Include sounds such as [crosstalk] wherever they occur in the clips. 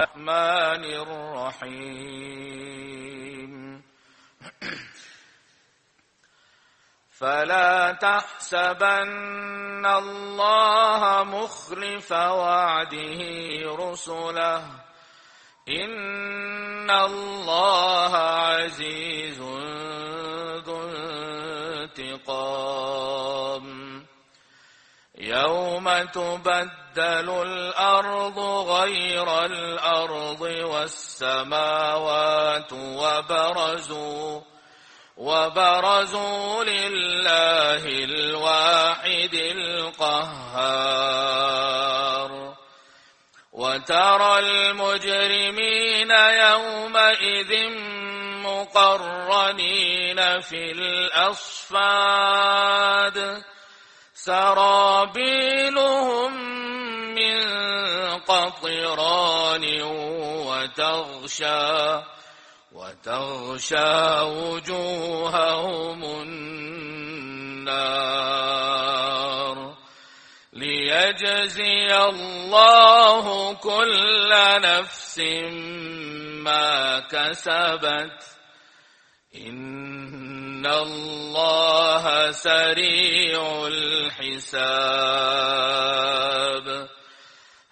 الرحمن الرحيم. [clears throat] فلا تحسبن الله مخلف وعده رسله. إن الله عزيز ذو انتقام. يوم تبدل الأرض غير الأرض والسماوات وبرزوا وبرزوا لله الواحد القهار. وترى المجرمين يومئذ مقرنين في الأصفاد. سرابيلهم من قطران وتغشى وتغشى وجوههم النار ليجزي الله كل نفس ما كسبت إن الله سريع الحساب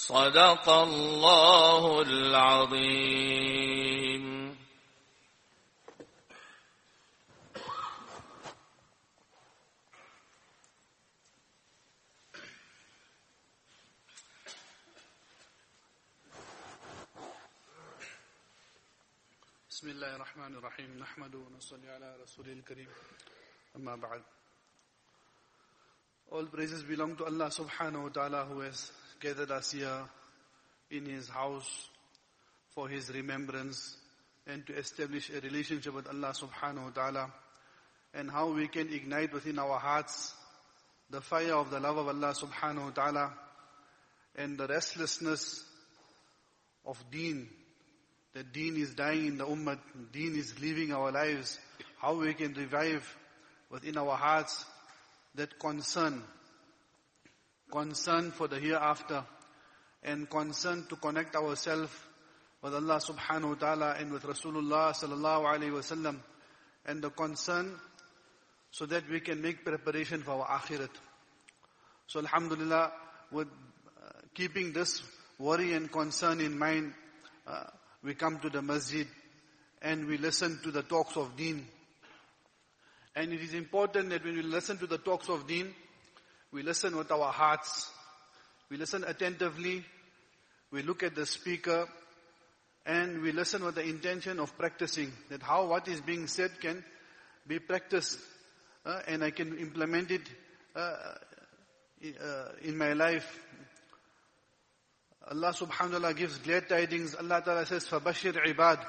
صدق الله العظيم. بسم الله الرحمن الرحيم نحمد ونصلي على رسول الكريم أما بعد All praises belong to Allah subhanahu wa ta'ala who has gathered us here in His house for His remembrance and to establish a relationship with Allah subhanahu wa ta'ala. And how we can ignite within our hearts the fire of the love of Allah subhanahu wa ta'ala and the restlessness of deen. That deen is dying in the ummah, deen is leaving our lives, how we can revive within our hearts that concern, concern for the hereafter, and concern to connect ourselves with Allah subhanahu wa ta'ala and with Rasulullah sallallahu alayhi wa sallam, and the concern so that we can make preparation for our akhirat. So alhamdulillah, with uh, keeping this worry and concern in mind, uh, we come to the masjid and we listen to the talks of deen. And it is important that when we listen to the talks of deen, we listen with our hearts, we listen attentively, we look at the speaker, and we listen with the intention of practicing, that how what is being said can be practiced, uh, and I can implement it uh, uh, in my life, Allah subhanahu wa ta'ala gives glad tidings. Allah ta'ala says, فَبَشِّرْ عِبَادٍ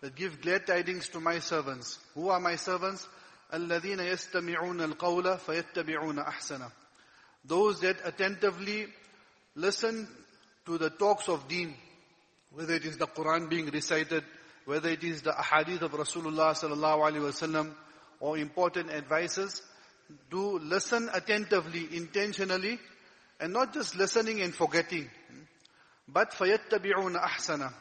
That give glad tidings to my servants. Who are my servants? الَّذِينَ يَسْتَمِعُونَ الْقَوْلَ فَيَتَّبِعُونَ أَحْسَنَ those that attentively listen to the talks of deen, whether it is the Quran being recited, whether it is the ahadith of Rasulullah sallallahu alaihi wasallam, or important advices, do listen attentively, intentionally, and not just listening and forgetting, but fayattabi'un ahsana.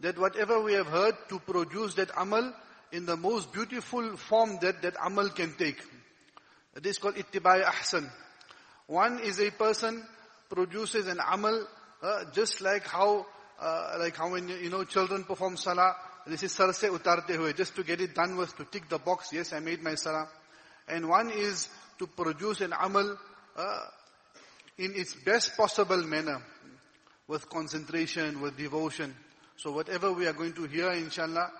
That whatever we have heard to produce that amal in the most beautiful form that that amal can take. It is called ittibai ahsan. One is a person produces an amal uh, just like how uh, like how when you know children perform salah, this is sar se utarte hue, just to get it done was to tick the box, yes I made my salah. And one is to produce an amal uh, in its best possible manner with concentration, with devotion. So whatever we are going to hear, inshallah,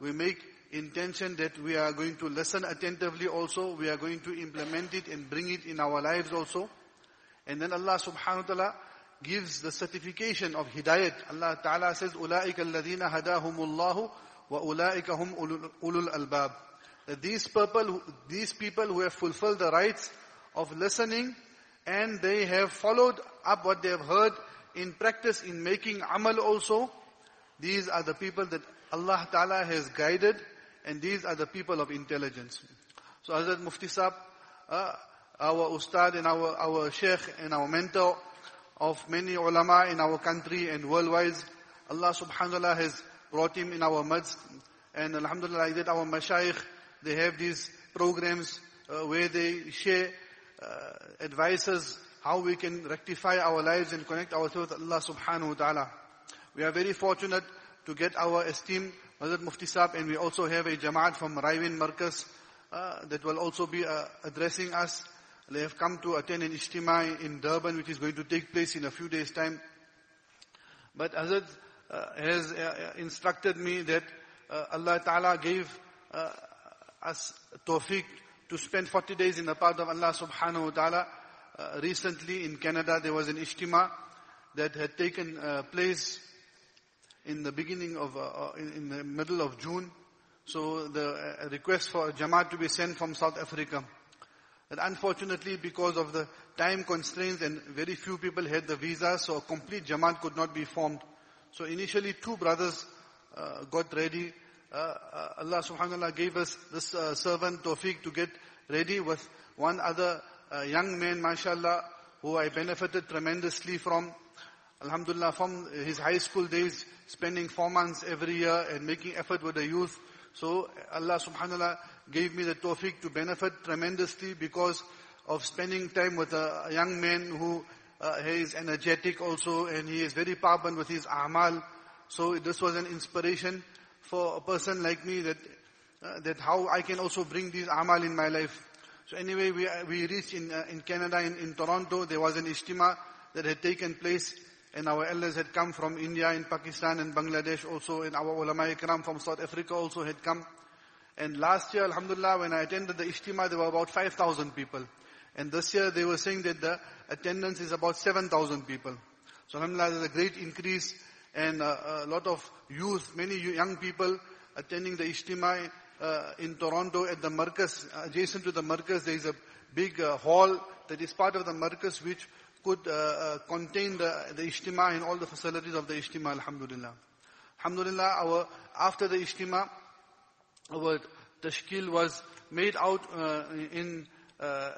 we make intention that we are going to listen attentively also, we are going to implement it and bring it in our lives also. And then Allah subhanahu wa ta'ala gives the certification of hidayat. Allah ta'ala says, أُولَٰئِكَ الَّذِينَ هَدَاهُمُ اللَّهُ وَأُولَٰئِكَ هُمْ أُولُو الْأَلْبَابِ That these people, these people who have fulfilled the rights of listening and they have followed up what they have heard in practice, in making amal also, these are the people that Allah Ta'ala has guided and these are the people of intelligence. So Hazrat Mufti Saab, uh, our ustad and our, our sheikh and our mentor of many ulama in our country and worldwide, Allah subhanahu wa ta'ala has brought him in our midst. And alhamdulillah, that our mashayikh, they have these programs uh, where they share uh, advices how we can rectify our lives and connect ourselves with Allah subhanahu wa ta'ala. We are very fortunate to get our esteemed Hazrat Mufti Saab and we also have a Jamaat from Raiwind Markaz uh, that will also be uh, addressing us. They have come to attend an Ijtima in Durban which is going to take place in a few days time. But Hazrat uh, has uh, instructed me that uh, Allah Ta'ala gave uh, us tawfiq to spend 40 days in the path of Allah subhanahu wa ta'ala. Uh, recently in Canada there was an Ijtima that had taken uh, place in the beginning of, uh, uh, in, the middle of June. So the uh, request for Jamaat to be sent from South Africa. But unfortunately because of the time constraints and very few people had the visa, so a complete Jamaat could not be formed. So initially two brothers uh, got ready. Uh, uh, Allah subhanahu wa ta'ala gave us this uh, servant Tawfiq to get ready with one other young man, mashallah, who I benefited tremendously from. Alhamdulillah, from his high school days, spending four months every year and making effort with the youth. So Allah subhanahu wa gave me the tawfiq to benefit tremendously because of spending time with a young man who uh, he is energetic also and he is very powerful with his amal. So this was an inspiration for a person like me that uh, that how I can also bring these amal in my life. So anyway, we we reached in uh, in Canada in, in Toronto. There was an ijtima that had taken place, and our elders had come from India and Pakistan and Bangladesh also, and our ulama ikram from South Africa also had come. And last year, Alhamdulillah, when I attended the ijtima, there were about 5,000 people. And this year they were saying that the attendance is about 7,000 people. So Alhamdulillah, there's a great increase and uh, a lot of youth, many young people attending the Ijtima uh, in Toronto at the Markaz, adjacent to the Markaz, there is a big uh, hall that is part of the Markaz which could uh, uh, contain the, the Ijtima and all the facilities of the Ijtima, Alhamdulillah. Alhamdulillah, our, after the Ijtima, our tashkil was made out uh, in, uh,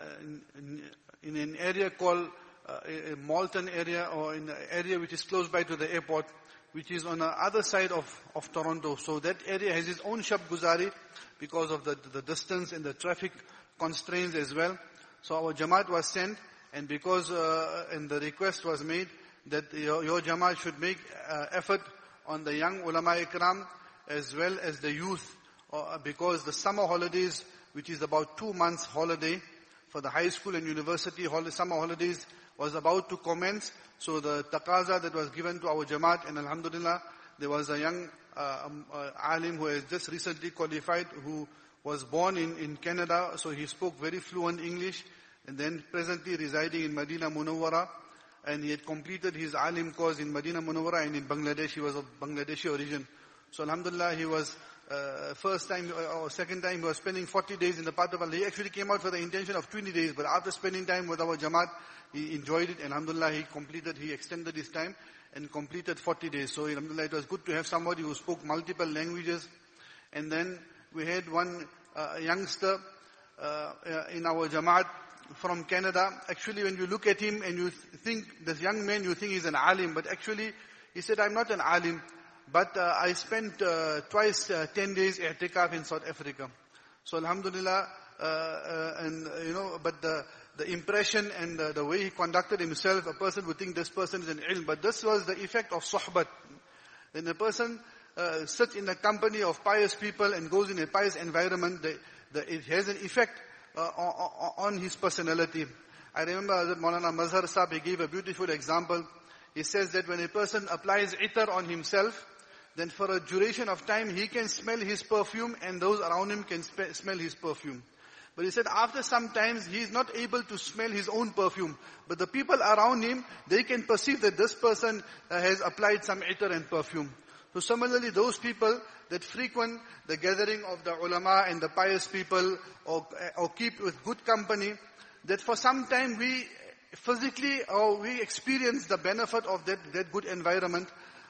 in, in an area called uh, a Malton area or in an area which is close by to the airport, which is on the other side of, of Toronto. So that area has its own Shab Guzari because of the, the distance and the traffic constraints as well. So our Jamaat was sent and because, uh, and the request was made that your, your Jamaat should make uh, effort on the young ulama ikram as well as the youth uh, because the summer holidays, which is about two months holiday for the high school and university summer holidays was about to commence. So the taqaza that was given to our Jamaat and Alhamdulillah, there was a young uh, um, uh, alim who has just recently qualified who was born in, in Canada, so he spoke very fluent English and then presently residing in Medina Munawwara and he had completed his alim course in Medina Munawwara and in Bangladesh, he was of Bangladeshi origin. So Alhamdulillah, he was uh, first time uh, or second time he was spending 40 days in the path of Allah. He actually came out for the intention of 20 days, but after spending time with our Jamaat, he enjoyed it and Alhamdulillah he completed, he extended his time and completed 40 days. So Alhamdulillah it was good to have somebody who spoke multiple languages. And then we had one uh, youngster uh, uh in our Jamaat from Canada. Actually when you look at him and you think, this young man, you think he's an alim, but actually he said, I'm not an alim. But uh, I spent uh, twice uh, 10 days i'tikaf in South Africa. So alhamdulillah, uh, uh, and uh, you know, but the, the impression and the, the, way he conducted himself, a person would think this person is an ilm. But this was the effect of sohbat. When a person sits in the company of pious people and goes in a pious environment, the, the, it has an effect on, on, his personality. I remember that Maulana Mazhar Sahib, he gave a beautiful example. He says that when a person applies itar on himself, then for a duration of time he can smell his perfume and those around him can sp- smell his perfume. But he said after some times he is not able to smell his own perfume. But the people around him, they can perceive that this person uh, has applied some itar and perfume. So similarly, those people that frequent the gathering of the ulama and the pious people or, or keep with good company, that for some time we physically or we experience the benefit of that, that good environment.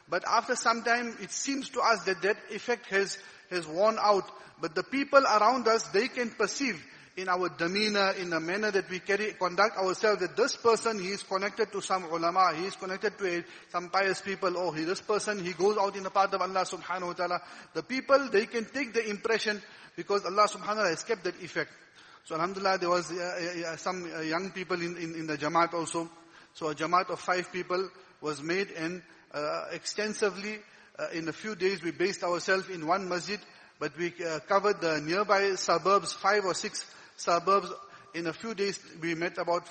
But after some time, it seems to us that that effect has, has worn out. But the people around us, they can perceive in our demeanor, in the manner that we carry, conduct ourselves, that this person, he is connected to some ulama, he is connected to a, some pious people, or he, this person, he goes out in the path of Allah subhanahu wa ta'ala. The people, they can take the impression because Allah subhanahu wa ta'ala has kept that effect. So alhamdulillah, there was uh, uh, some uh, young people in, in, in, the Jamaat also. So a Jamaat of five people was made and uh, extensively, uh, in a few days we based ourselves in one masjid, but we uh, covered the nearby suburbs, five or six suburbs. In a few days, we met about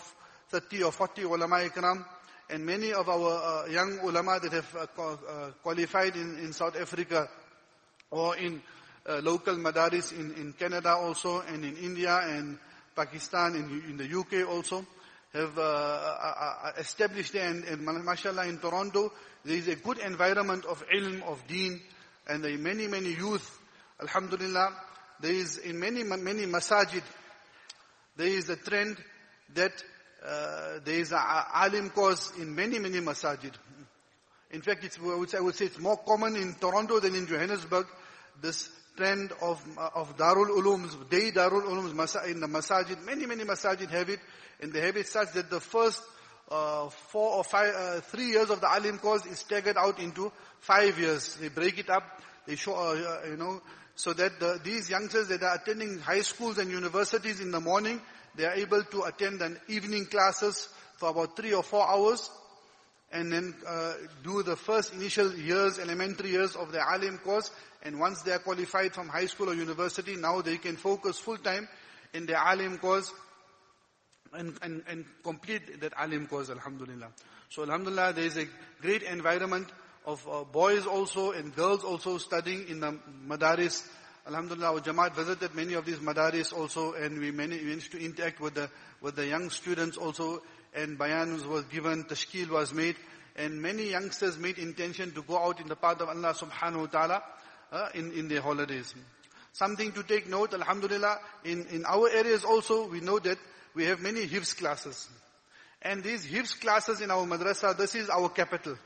30 or 40 ulama ikram, and many of our uh, young ulama that have uh, uh, qualified in, in South Africa or in uh, local madaris in, in Canada also, and in India and Pakistan, in, the UK also, have uh, uh, established there. And, and mashallah, in Toronto, there is a good environment of ilm, of deen, and there are many, many youth. Alhamdulillah, there is in many, many masajid, there is a trend that uh, there is a alim course in many, many masajid. In fact, it's, I would say it's more common in Toronto than in Johannesburg. This trend of, of Darul Ulums, day Darul Ulums in the masajid. Many, many masajid have it. And they have it such that the first uh, four or five, uh, three years of the alim course is staggered out into five years. They break it up. They show, uh, you know, so that the, these youngsters that are attending high schools and universities in the morning, they are able to attend an evening classes for about three or four hours and then uh, do the first initial years, elementary years of the alim course. And once they are qualified from high school or university, now they can focus full time in the alim course and, and, and complete that alim course, alhamdulillah. So alhamdulillah, there is a great environment of uh, boys also and girls also studying in the madaris. Alhamdulillah, our Jamaat visited many of these madaris also and we managed to interact with the, with the young students also and bayans was given, tashkil was made and many youngsters made intention to go out in the path of Allah subhanahu wa ta'ala uh, in, in their holidays. Something to take note, alhamdulillah, in, in our areas also we know that we have many hifz classes. And these hifz classes in our madrasa, this is our capital.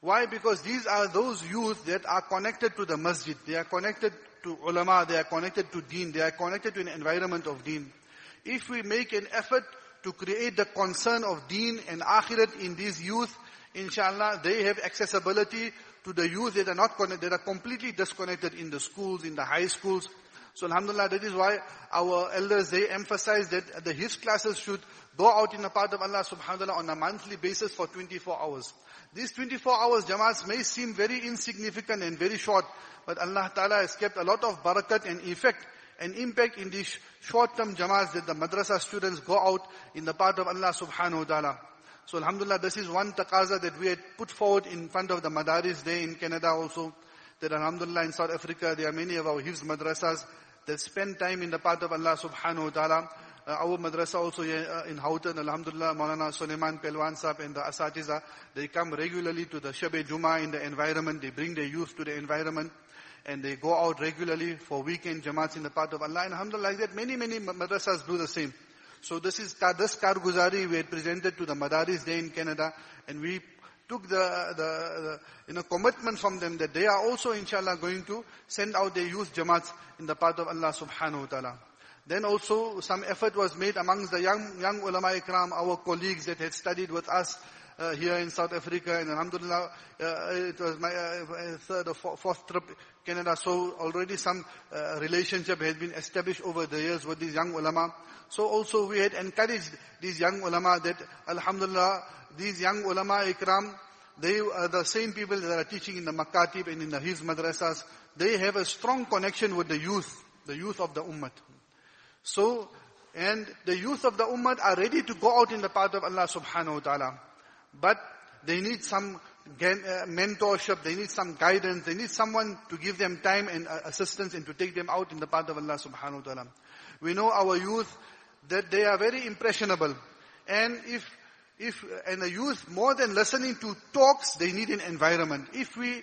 Why? Because these are those youth that are connected to the masjid. They are connected to ulama. They are connected to deen. They are connected to an environment of deen. If we make an effort to create the concern of deen and akhirat in these youth, inshallah, they have accessibility to the youth that are not connected, that are completely disconnected in the schools, in the high schools. So alhamdulillah, that is why our elders, they emphasize that the hifz classes should go out in the path of Allah subhanahu wa ta'ala on a monthly basis for 24 hours. These 24 hours jamaats may seem very insignificant and very short, but Allah ta'ala has kept a lot of barakat and effect and impact in these short-term jamaats that the madrasa students go out in the path of Allah subhanahu wa ta'ala. So alhamdulillah, this is one taqaza that we had put forward in front of the madaris there in Canada also. That alhamdulillah in South Africa, there are many of our hifz madrasas that spend time in the path of Allah subhanahu wa ta'ala. Uh, our madrasa also uh, in Houghton, Alhamdulillah, Maulana Suleiman Pelwan Sahib and the Asatiza, they come regularly to the Shabe Juma in the environment, they bring their youth to the environment, and they go out regularly for weekend jamaats in the path of Allah. And Alhamdulillah, like that, many, many madrasas do the same. So this is, this Karguzari we had presented to the Madaris Day in Canada, and we took the, the, the, you know, commitment from them that they are also inshallah going to send out their youth jamaats in the path of Allah subhanahu wa ta'ala. Then also some effort was made amongst the young, young ulama ikram, our colleagues that had studied with us uh, here in South Africa and alhamdulillah, uh, it was my uh, third or fourth trip to Canada. So already some uh, relationship has been established over the years with these young ulama. So also we had encouraged these young ulama that alhamdulillah, these young ulama ikram, they are the same people that are teaching in the Makatib and in the hifz madrasas. They have a strong connection with the youth, the youth of the ummah. So, and the youth of the ummah are ready to go out in the path of Allah subhanahu wa ta'ala. But they need some uh, mentorship, they need some guidance, they need someone to give them time and uh, assistance and to take them out in the path of Allah subhanahu wa ta'ala. We know our youth that they are very impressionable. And if, if, and the youth more than listening to talks, they need an environment. If we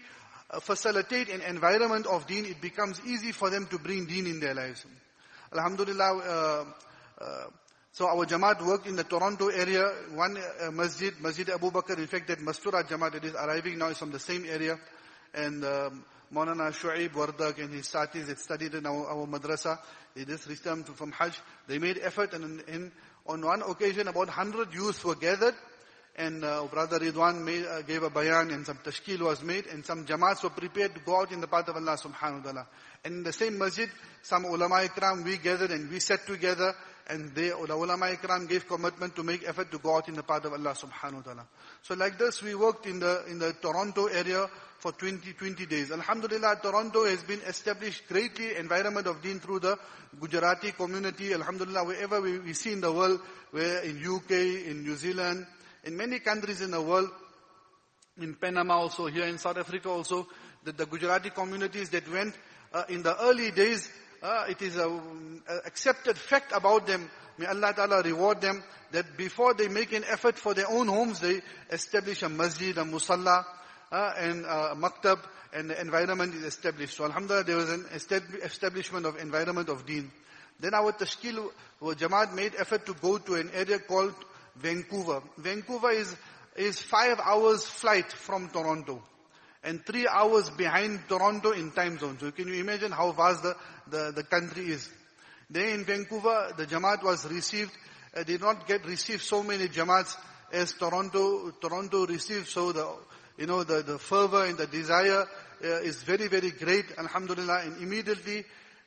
uh, facilitate an environment of deen, it becomes easy for them to bring deen in their lives. Alhamdulillah, uh, uh, so our Jamaat worked in the Toronto area, one uh, masjid, Masjid Abu Bakr, in fact that Mastura Jamaat that is arriving now is from the same area. And um, Maulana Shu'aib Wardak and his satis that studied in our, our madrasa, they just returned from Hajj. They made effort and, and on one occasion about 100 youths were gathered and uh, Brother Ridwan made, uh, gave a bayan and some tashkil was made and some jamaats were prepared to go out in the path of Allah subhanahu wa ta'ala. And in the same masjid, some ulama ikram, we gathered and we sat together and they, the ulama ikram gave commitment to make effort to go out in the path of Allah subhanahu wa ta'ala. So like this, we worked in the, in the Toronto area for 20, 20 days. Alhamdulillah, Toronto has been established greatly environment of deen through the Gujarati community. Alhamdulillah, wherever we, we see in the world, where in UK, in New Zealand, in many countries in the world, in Panama also, here in South Africa also, that the Gujarati communities that went uh, in the early days, uh, it is a, a accepted fact about them. May Allah Ta'ala reward them that before they make an effort for their own homes, they establish a masjid, a musalla, uh, and a maktab, and the environment is established. So Alhamdulillah, there was an establishment of environment of deen. Then our tashkil, our Jamaat made effort to go to an area called Vancouver. Vancouver is, is five hours flight from Toronto and three hours behind Toronto in time zone. So can you imagine how vast the, the, the country is? There in Vancouver, the Jamaat was received, uh, did not get received so many Jamaats as Toronto, Toronto received. So the, you know, the, the fervor and the desire uh, is very, very great. Alhamdulillah. And immediately,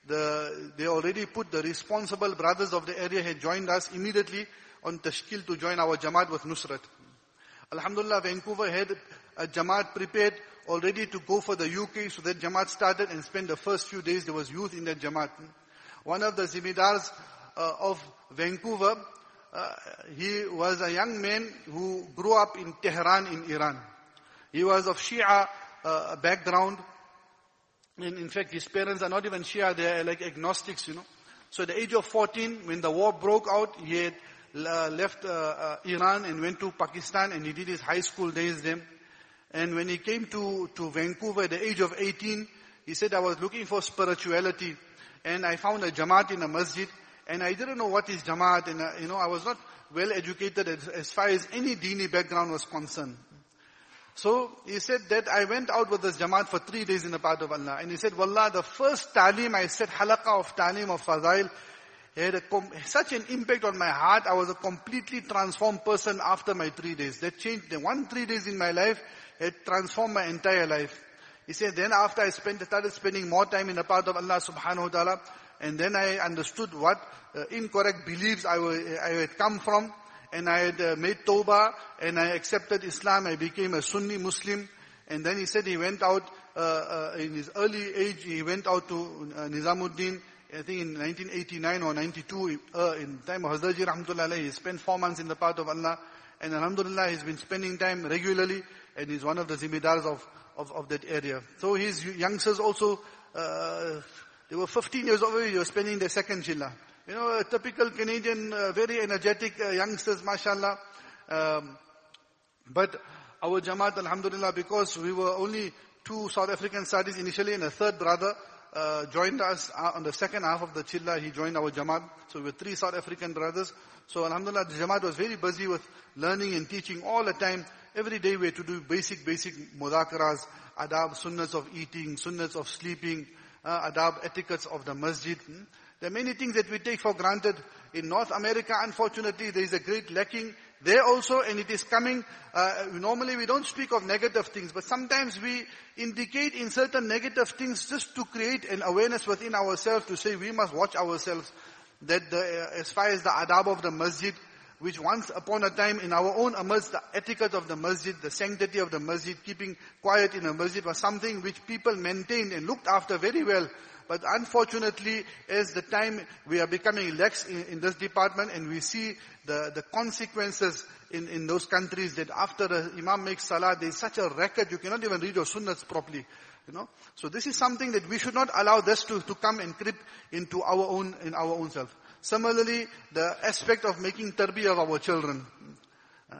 the, they already put the responsible brothers of the area had joined us immediately on tashkil to join our Jamaat with Nusrat. Alhamdulillah, Vancouver had a Jamaat prepared already to go for the UK, so that Jamaat started and spent the first few days, there was youth in that Jamaat. One of the Zimidars uh, of Vancouver, uh, he was a young man who grew up in Tehran in Iran. He was of Shia uh, background. And in fact, his parents are not even Shia, they are like agnostics, you know. So at the age of 14, when the war broke out, he had uh, left uh, uh, Iran and went to Pakistan and he did his high school days there. And when he came to, to Vancouver at the age of 18, he said, I was looking for spirituality. And I found a Jamaat in a masjid. And I didn't know what is Jamaat. And, uh, you know, I was not well educated as, as far as any dini background was concerned. So he said that I went out with this Jamaat for three days in the path of Allah. And he said, Wallah, the first talim I said, halaqah of talim of fadail, had a, such an impact on my heart. I was a completely transformed person after my three days. That changed. The one three days in my life had transformed my entire life. He said, then after I spent, started spending more time in the path of Allah subhanahu wa ta'ala, and then I understood what uh, incorrect beliefs I, were, I had come from, and I had uh, made tawbah, and I accepted Islam, I became a Sunni Muslim, and then he said he went out, uh, uh in his early age, he went out to uh, Nizamuddin, I think in 1989 or 92, uh, in time of Hazrat Rahmatullah he spent four months in the path of Allah. And Alhamdulillah, he's been spending time regularly and he's one of the zimidars of, of, of that area. So his youngsters also, they were 15 years old, they were spending their second chilla. You know, a typical Canadian, uh, very energetic uh, youngsters, mashallah. Um, but our Jamaat, Alhamdulillah, because we were only two South African studies initially and a third brother, uh, joined us uh, on the second half of the chilla. He joined our Jamaat. So we were three South African brothers. So Alhamdulillah, the Jamaat was very busy with learning and teaching all the time. Every day we had to do basic, basic mudakaras, adab, sunnahs of eating, sunnahs of sleeping, uh, adab, etiquettes of the masjid. Hmm? There are many things that we take for granted. In North America, unfortunately, there is a great lacking there also, and it is coming, uh, normally we don't speak of negative things, but sometimes we indicate in certain negative things just to create an awareness within ourselves to say we must watch ourselves. That the, uh, as far as the adab of the masjid, which once upon a time in our own amidst the etiquette of the masjid, the sanctity of the masjid, keeping quiet in the masjid was something which people maintained and looked after very well. But unfortunately, as the time we are becoming lax in, in this department and we see the, the consequences in, in those countries that after the Imam makes salah, there is such a record, you cannot even read your sunnahs properly. You know? So this is something that we should not allow this to, to come and creep into our own, in our own self. Similarly, the aspect of making tarbiyah of our children. Uh,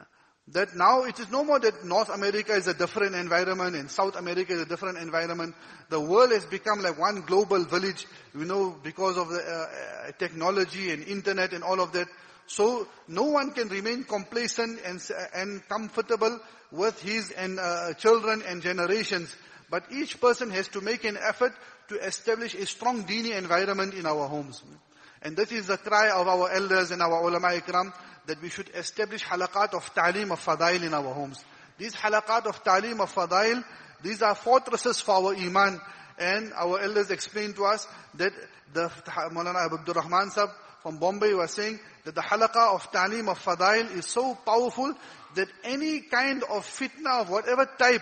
that now it is no more that North America is a different environment and South America is a different environment. The world has become like one global village, you know, because of the uh, technology and internet and all of that. So no one can remain complacent and, and comfortable with his and uh, children and generations. But each person has to make an effort to establish a strong dini environment in our homes. And this is the cry of our elders and our ulama ikram that we should establish halaqat of ta'lim of fadail in our homes. These halaqat of ta'lim of fadail, these are fortresses for our iman. And our elders explained to us that the Maulana Abdul Rahman Sahib from Bombay was saying that the halaqa of ta'lim of fadail is so powerful that any kind of fitna of whatever type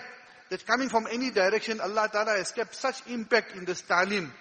that's coming from any direction, Allah Ta'ala has kept such impact in this ta'lim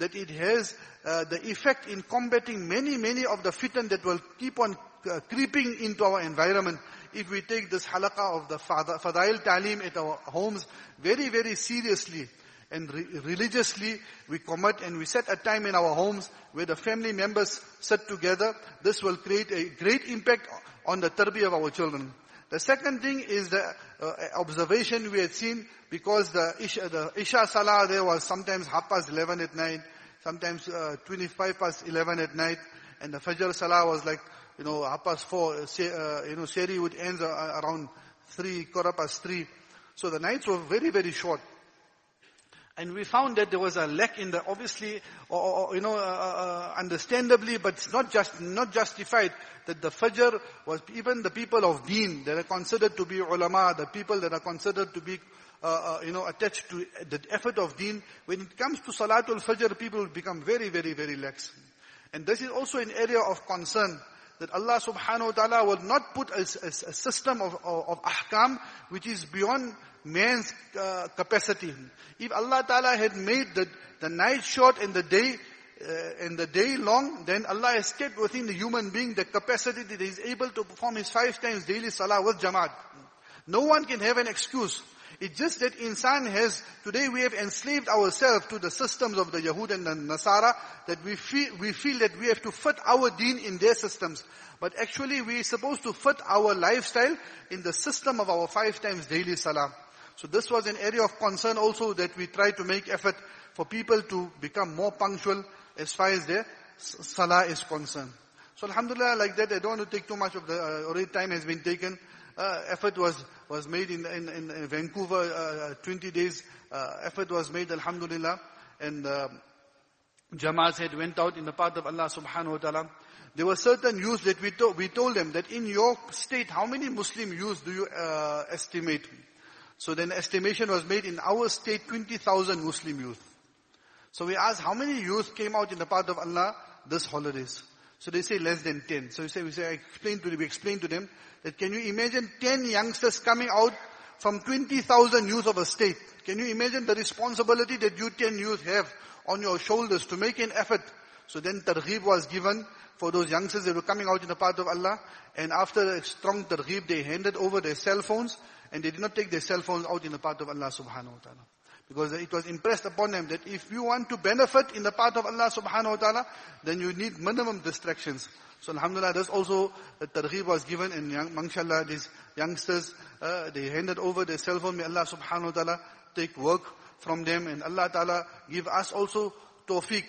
that it has uh, the effect in combating many, many of the fitan that will keep on uh, creeping into our environment. If we take this halaqa of the Father fadail ta'lim at our homes very, very seriously and re- religiously, we commit and we set a time in our homes where the family members sit together. This will create a great impact on the tarbiyah of our children. The second thing is the uh, observation we had seen because the Isha, the Isha Salah there was sometimes half past 11 at night, sometimes uh, 25 past 11 at night, and the Fajr Salah was like, you know, half past 4, uh, uh you know, Sehri would end uh, around 3, quarter past 3. So the nights were very, very short. And we found that there was a lack in the, obviously, or, or you know, uh, uh, understandably, but it's not just, not justified, that the Fajr was even the people of Deen that are considered to be ulama, the people that are considered to be, uh, uh, you know, attached to the effort of Deen. When it comes to Salatul Fajr, people become very, very, very lax. And this is also an area of concern that Allah subhanahu wa ta'ala will not put a, a, a system of, of, of ahkam which is beyond man's uh, capacity. If Allah Ta'ala had made the, the night short and the day uh, and the day long, then Allah has kept within the human being the capacity that he is able to perform his five times daily salah with jamaat. No one can have an excuse. It's just that insan has, today we have enslaved ourselves to the systems of the Yahud and the Nasara, that we feel, we feel that we have to fit our deen in their systems. But actually we are supposed to fit our lifestyle in the system of our five times daily salah. So this was an area of concern also that we try to make effort for people to become more punctual as far as their salah is concerned. So alhamdulillah, like that, I don't want to take too much of the, uh, already time has been taken. Uh, effort was, was made in, in, in Vancouver, uh, 20 days, uh, effort was made, alhamdulillah. And, uh, Jamaats had went out in the path of Allah subhanahu wa ta'ala. There were certain youths that we, to, we told them that in your state, how many Muslim youths do you uh, estimate? So then estimation was made in our state 20,000 Muslim youth. So we asked how many youth came out in the path of Allah this holidays. So they say less than 10. So we say, we say, I explained to them, we explained to them that can you imagine 10 youngsters coming out from 20,000 youth of a state? Can you imagine the responsibility that you 10 youth have on your shoulders to make an effort? So then targheeb was given for those youngsters that were coming out in the path of Allah. And after a strong targheeb, they handed over their cell phones and they did not take their cell phones out in the path of Allah subhanahu wa ta'ala. Because it was impressed upon them that if you want to benefit in the path of Allah subhanahu wa ta'ala, then you need minimum distractions. So alhamdulillah, this also, the targheeb was given and young, mashallah, these youngsters, uh, they handed over their cell phone. May Allah subhanahu wa ta'ala take work from them and Allah ta'ala give us also tawfiq.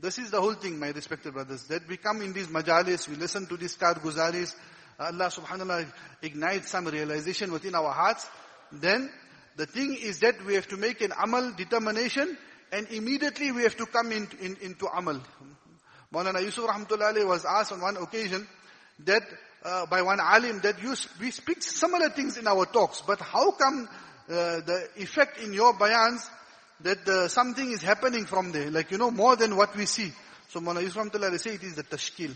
This is the whole thing, my respected brothers, that we come in these majalis, we listen to these karguzaris, Allah subhanahu wa ta'ala ignites some realization within our hearts, then the thing is that we have to make an amal determination and immediately we have to come in, in, into amal. Maulana Yusuf Rahmatullah was asked on one occasion that uh, by one alim that you, we speak similar things in our talks, but how come uh, the effect in your bayans that uh, something is happening from there, like you know, more than what we see. So Maulana Yusuf Rahmatullah say it is the tashkil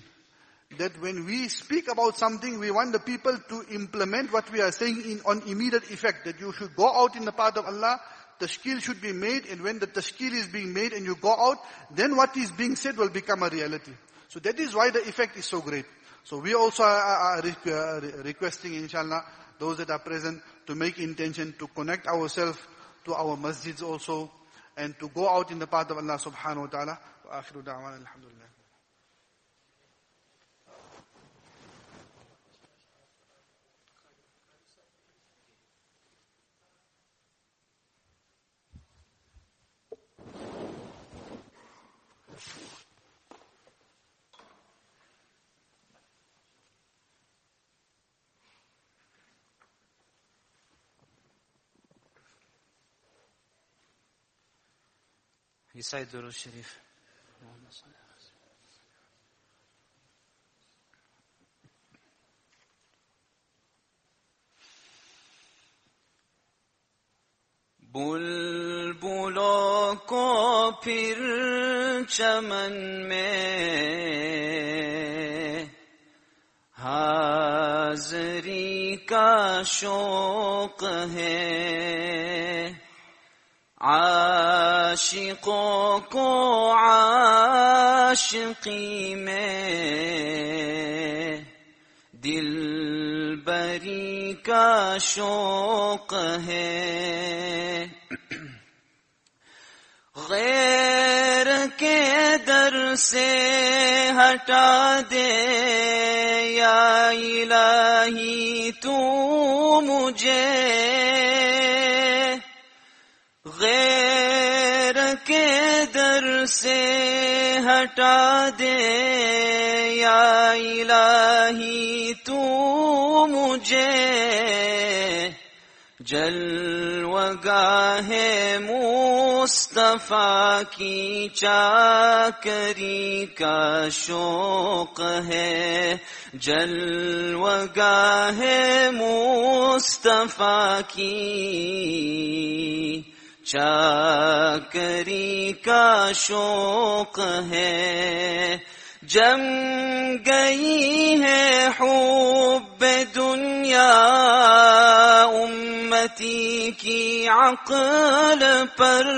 that when we speak about something, we want the people to implement what we are saying in, on immediate effect. That you should go out in the path of Allah, The tashkil should be made, and when the tashkil is being made and you go out, then what is being said will become a reality. So that is why the effect is so great. So we also are, are uh, requesting, inshallah, those that are present to make intention to connect ourselves to our masjids also, and to go out in the path of Allah subhanahu wa ta'ala. عیسائی درود شریف بلبلوں کو پھر چمن میں حاضری کا شوق ہے عاشقوں کو عاشقی میں دل بری کا شوق ہے غیر کے در سے ہٹا دے. یا الہی تو مجھے. غیر کے در سے ہٹا دے، یا الہی تو مجھے۔ جلوگاہ مصطفیٰ کی چاکری کا شوق ہے۔ جلوگاہ مصطفیٰ کی चाकरी का शौक है जम गई है हुब दुनिया उम्मती की अकल पर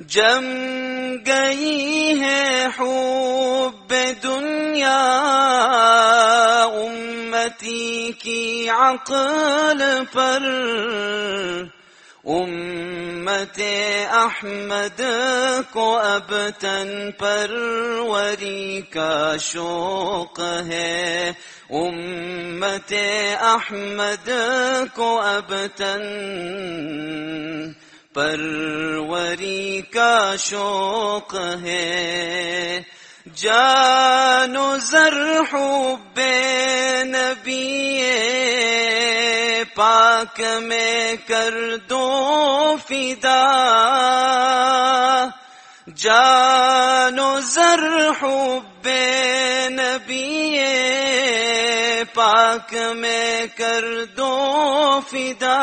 जम गई है हुब दुनिया उम्मती की अकल पर उम्मत अहमद को अब तन परवरी का शौक है उम्मत अहमद को अब तन परवरी का शौक है جانو زرح بے نبی پاک میں کر دو فدا جانو زرح بے نبی پاک میں کر دو فدا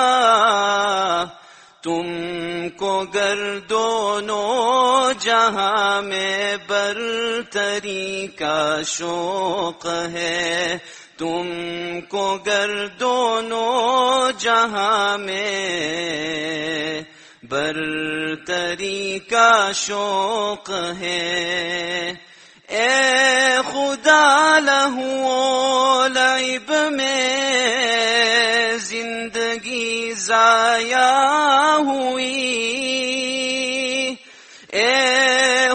تم کو گر دونوں جہاں میں برتری کا شوق ہے۔ تم کو گر دونوں جہاں میں برتری کا شوق ہے۔ اے خدا لہو لعب میں زندگی ضائع ہوئی۔ اے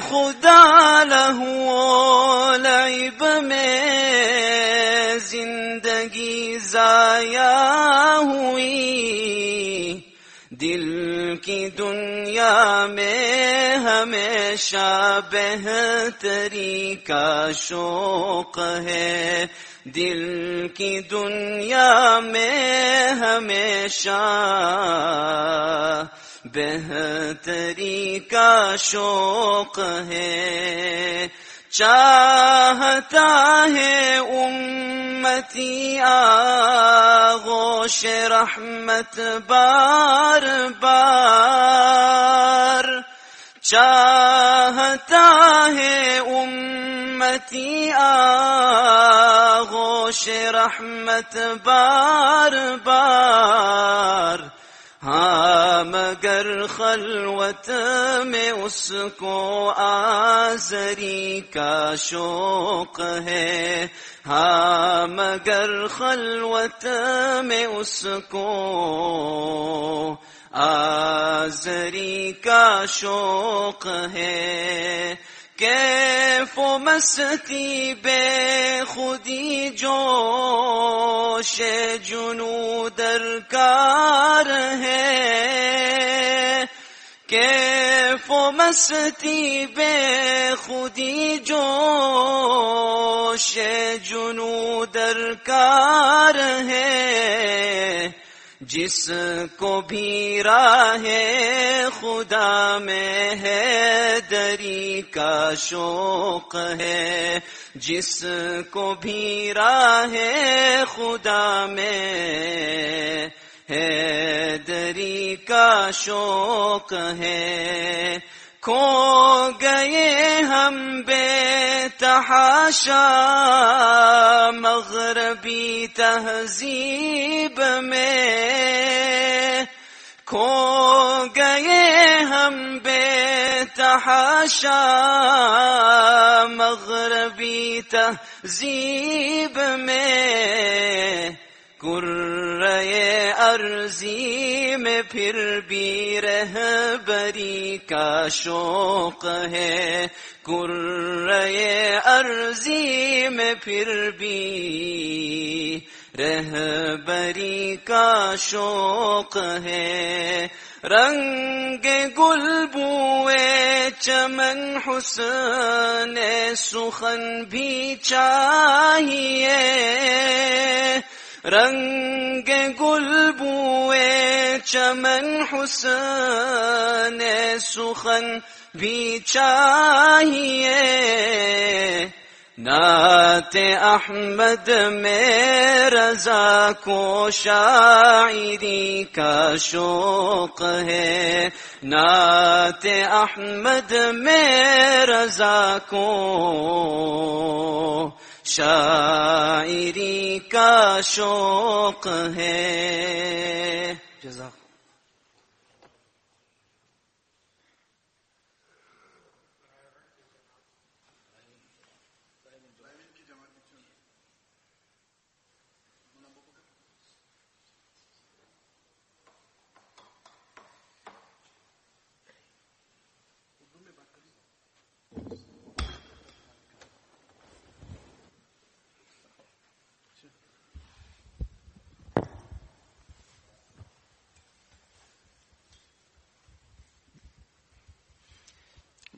خدا لہو لعب میں زندگی ضائع ہوئی۔ دل کی دنیا میں ہمیشہ بہتری کا شوق ہے۔ دل کی دنیا میں ہمیشہ بہتری کا شوق ہے، چاہتا ہے امتی آغوش رحمت بار بار، چاہتا ہے امتی उम्मती आगोश रहमत बार बार हाँ मगर खलवत में उसको आजरी का शौक है हाँ मगर खलवत में उसको आजरी का शौक है کیف و مستی بے خودی جوش جنو درکار ہے کیف و مستی بے خودی جوش جنو درکار ہے جس کو بھی راہ خدا میں ہے، دری کا شوق ہے۔ جس کو بھی راہ خدا میں ہے، دری کا شوق ہے۔ کو گئے ہم بے تحاشا مغربی تہذیب میں کھو گئے ہم بے تحاشا مغربی تہذیب میں ارضی میں پھر بھی رہبری کا شوق ہے۔ ارضی میں پھر بھی رہبری کا شوق ہے۔ رنگ گل بوئے چمن حسن سخن بھی چاہیے۔ رنگ گل بوئے چمن حسن سخن بھی چاہیے۔ نعت احمد میں رضا کو شاعری کا شوق ہے۔ نعت احمد میں رضا کو شاعری کا شوق ہے۔ جزاک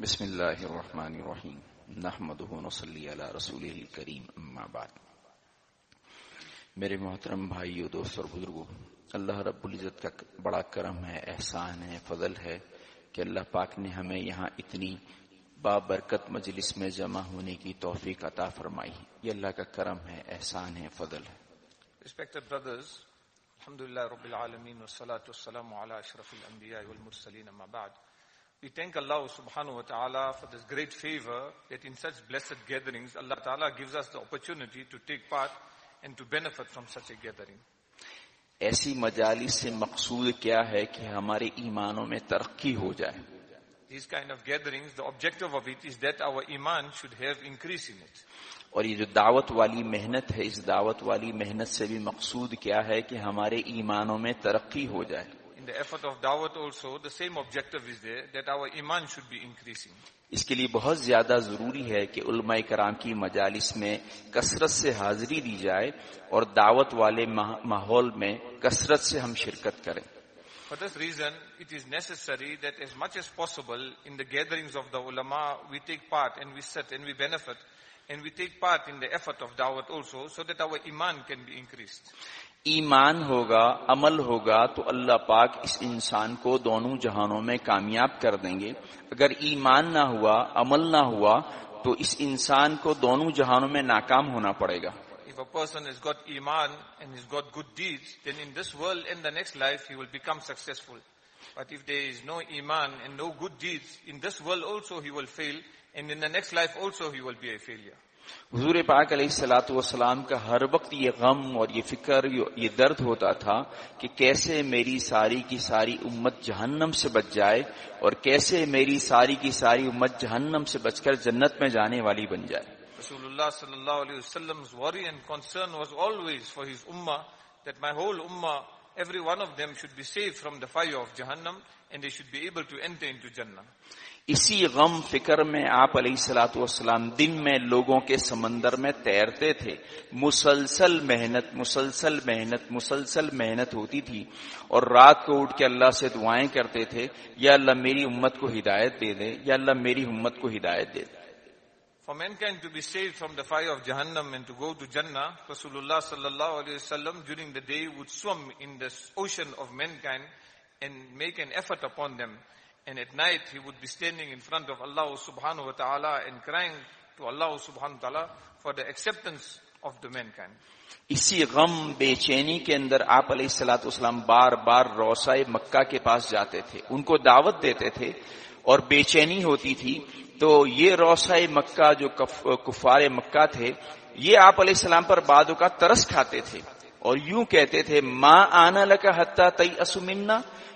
بسم اللہ الرحمن الرحیم۔ نحمده ونصلي علی رسول کریم اما بعد۔ میرے محترم بھائیو دوست اور بزرگو اللہ رب العزت کا بڑا کرم ہے احسان ہے فضل ہے کہ اللہ پاک نے ہمیں یہاں اتنی بابرکت مجلس میں جمع ہونے کی توفیق عطا فرمائی یہ اللہ کا کرم ہے احسان ہے فضل ہے۔ Respected brothers, الحمدللہ رب العالمین والصلاة والسلام علی اشرف الانبیاء والمرسلین اما بعد۔ We thank Allah subhanahu wa ta'ala for this great favor that in such blessed gatherings Allah ta'ala gives us the opportunity to take part and to benefit from such a gathering. ऐसी मजालिस से मकसूद क्या है कि हमारे ईमानों में तरक्की हो जाए These kind of gatherings, the objective of it is that our iman should have increase in it. और ये जो दावत वाली मेहनत है इस दावत वाली मेहनत से भी मकसूद क्या है कि हमारे ईमानों में तरक्की हो जाए the effort of dawat also the same objective is there that our iman should be increasing. اس کے لیے بہت زیادہ ضروری ہے کہ علماء کرام کی مجالس میں کثرت سے حاضری دی جائے اور دعوت والے ماحول میں کثرت سے ہم شرکت کریں۔ For this reason it is we that and much take part gathering of the we part also so of دعوت ایمان کین بی انکریز ایمان ہوگا، عمل ہوگا تو اللہ پاک اس انسان کو دونوں جہانوں میں کامیاب کر دیں گے۔ اگر ایمان نہ ہوا، عمل نہ ہوا، تو اس انسان کو دونوں جہانوں میں ناکام ہونا پڑے گا۔ حضور پاک علیہ السلاۃ والسلام کا ہر وقت یہ غم اور یہ فکر یہ درد ہوتا تھا کہ کیسے میری ساری کی ساری امت جہنم سے بچ جائے اور کیسے میری ساری کی ساری امت جہنم سے بچ کر جنت میں جانے والی بن جائے۔ رسول اللہ صلی اللہ علیہ وسلم's worry and concern was always for his ummah that my whole ummah every one of them should be saved from the fire of Jahannam and they should be able to enter into Jannah. اسی غم فکر میں آپ علیہ السلاۃ والسلام دن میں لوگوں کے سمندر میں تیرتے تھے مسلسل محنت مسلسل محنت مسلسل محنت ہوتی تھی اور رات کو اٹھ کے اللہ سے دعائیں کرتے تھے یا اللہ میری امت کو ہدایت دے دے یا اللہ میری امت کو ہدایت دے دے For mankind to be saved from the fire of Jahannam and to go to Jannah, Rasulullah sallallahu alayhi wasallam during the day would swim in this ocean of mankind and make an effort upon them. And at night he would be standing in front of Allah subhanahu wa ta'ala and crying to Allah subhanahu wa ta'ala for the acceptance of the mankind. اسی غم بے چینی کے اندر آپ علیہ السلاۃ اسلام بار بار روسائے مکہ کے پاس جاتے تھے، ان کو دعوت دیتے تھے اور بے چینی ہوتی تھی تو یہ روسائے مکہ جو کفار مکہ تھے، یہ آپ علیہ السلام پر بعد کا ترس کھاتے تھے اور یوں کہتے تھے ماں آنا لگا حتہ تئی اسمنا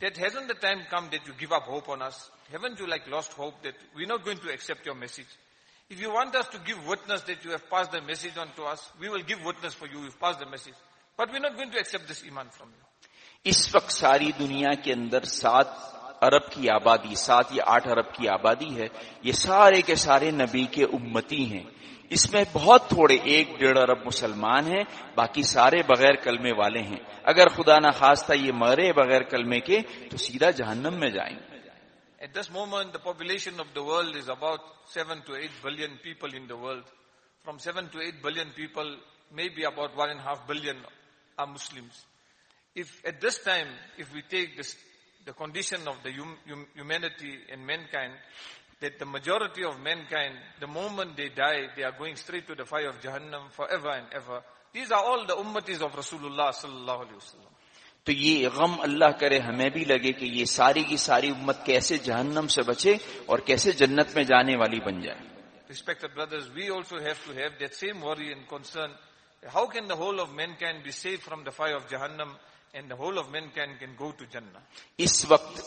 that hasn't the time come that you give up hope on us? Haven't you like lost hope that we're not going to accept your message? If you want us to give witness that you have passed the message on to us, we will give witness for you, you've passed the message. But we're not going to accept this iman from you. اس وقت ساری دنیا کے اندر سات ارب کی آبادی سات یا آٹھ ارب کی آبادی ہے یہ سارے کے سارے نبی کے امتی ہیں اس میں بہت تھوڑے ایک ڈیڑھ ارب مسلمان ہیں، باقی سارے بغیر کلمے والے ہیں۔ اگر خدا نہ خاص تھا یہ مرے بغیر کلمے کے، تو سیدھا جہنم میں population people from seven people may be about half billion condition of the human that the majority of mankind, the moment they die, they are going straight to the fire of Jahannam forever and ever. These are all the ummatis of Rasulullah sallallahu alaihi wasallam. तो ये गम अल्लाह करे हमें भी लगे कि ये सारी की सारी उम्मत कैसे जहन्नम से बचे और कैसे जन्नत में जाने वाली बन जाए Respected brothers, we also have to have that same worry and concern. How can the whole of mankind be saved from the fire of Jahannam and the whole of mankind can go to Jannah? इस वक्त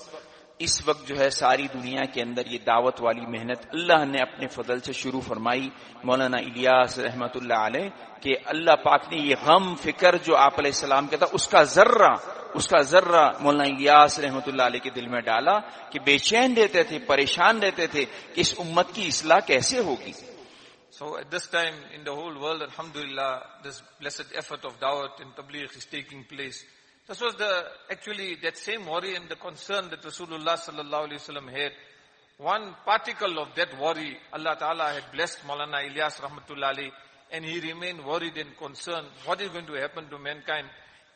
اس وقت جو ہے ساری دنیا کے اندر یہ دعوت والی محنت اللہ نے اپنے فضل سے شروع فرمائی مولانا الیاس رحمت اللہ علیہ کہ اللہ پاک نے یہ غم فکر جو آپ علیہ السلام کے تھا اس کا ذرہ اس کا ذرہ مولانا الیاس رحمۃ اللہ علیہ کے دل میں ڈالا کہ بے چین رہتے تھے پریشان رہتے تھے کہ اس امت کی اصلاح کیسے ہوگی So at this time in the whole world, alhamdulillah, this blessed effort of da'wat and tabligh is taking place. This was the, actually that same worry and the concern that Rasulullah sallallahu alayhi wasallam had. One particle of that worry, Allah Ta'ala had blessed Maulana Ilyas rahmatullah alayhi, and he remained worried and concerned. What is going to happen to mankind?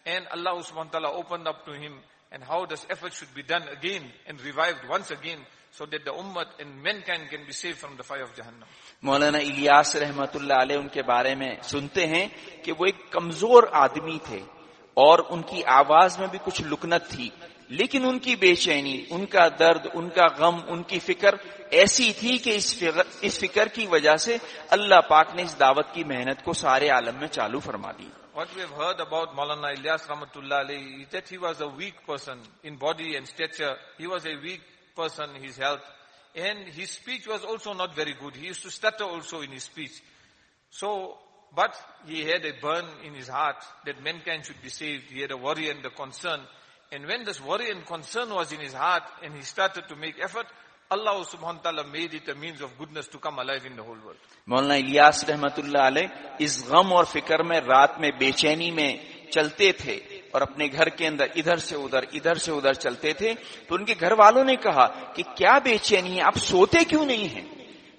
And Allah subhanahu wa ta'ala opened up to him and how this effort should be done again and revived once again so that the ummah and mankind can be saved from the fire of Jahannam. मौलाना इलियास रहमतुल्लाह अलैह उनके बारे में सुनते हैं कि वो एक कमजोर आदमी थे اور ان کی آواز میں بھی کچھ لکنت تھی لیکن ان کی بے چینی ان کا درد ان کا غم ان کی فکر ایسی تھی کہ اس فکر, اس فکر کی وجہ سے اللہ پاک نے اس دعوت کی محنت کو سارے عالم میں چالو فرما دی What we have heard about Maulana Ilyas Ramatullah Ali is that he was a weak person in body and stature. He was a weak person in his health. And his speech was also not very good. He used to stutter also in his speech. So but he had a burn in his heart that mankind should be saved. He had a worry and a concern. And when this worry and concern was in his heart and he started to make effort, Allah subhanahu wa ta'ala made it a means of goodness to come alive in the whole world. مولانا الیاس رحمت اللہ علیہ اس غم اور فکر میں رات میں بے چینی میں چلتے تھے اور اپنے گھر کے اندر ادھر سے ادھر ادھر سے ادھر چلتے تھے تو ان کے گھر والوں نے کہا کہ کیا بے چینی ہے آپ سوتے کیوں نہیں ہیں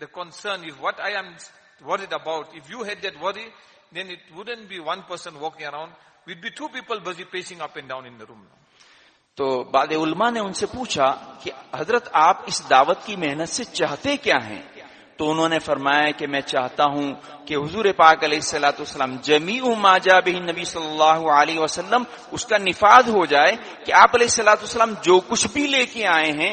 the concern, if what I am worried about, if you had that worry, then it wouldn't be one person walking around. We'd be two people busy pacing up and down in the room. تو بعد علماء نے ان سے پوچھا کہ حضرت آپ اس دعوت کی محنت سے چاہتے کیا ہیں تو انہوں نے فرمایا کہ میں چاہتا ہوں کہ حضور پاک علیہ السلاۃ والسلام جمی ما جا بہ نبی صلی اللہ علیہ وسلم اس کا نفاذ ہو جائے کہ آپ علیہ السلاۃ والسلام جو کچھ بھی لے کے آئے ہیں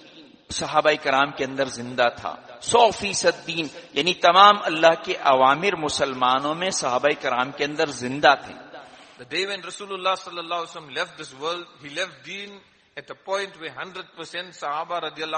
صحابہ کرام کے اندر زندہ تھا سو فیصد دین یعنی تمام اللہ کے عوامر مسلمانوں میں صحابہ کرام کے اندر زندہ تھے صلی اللہ عسم دس ہنڈریڈ پرسینٹ صحابہ رضی اللہ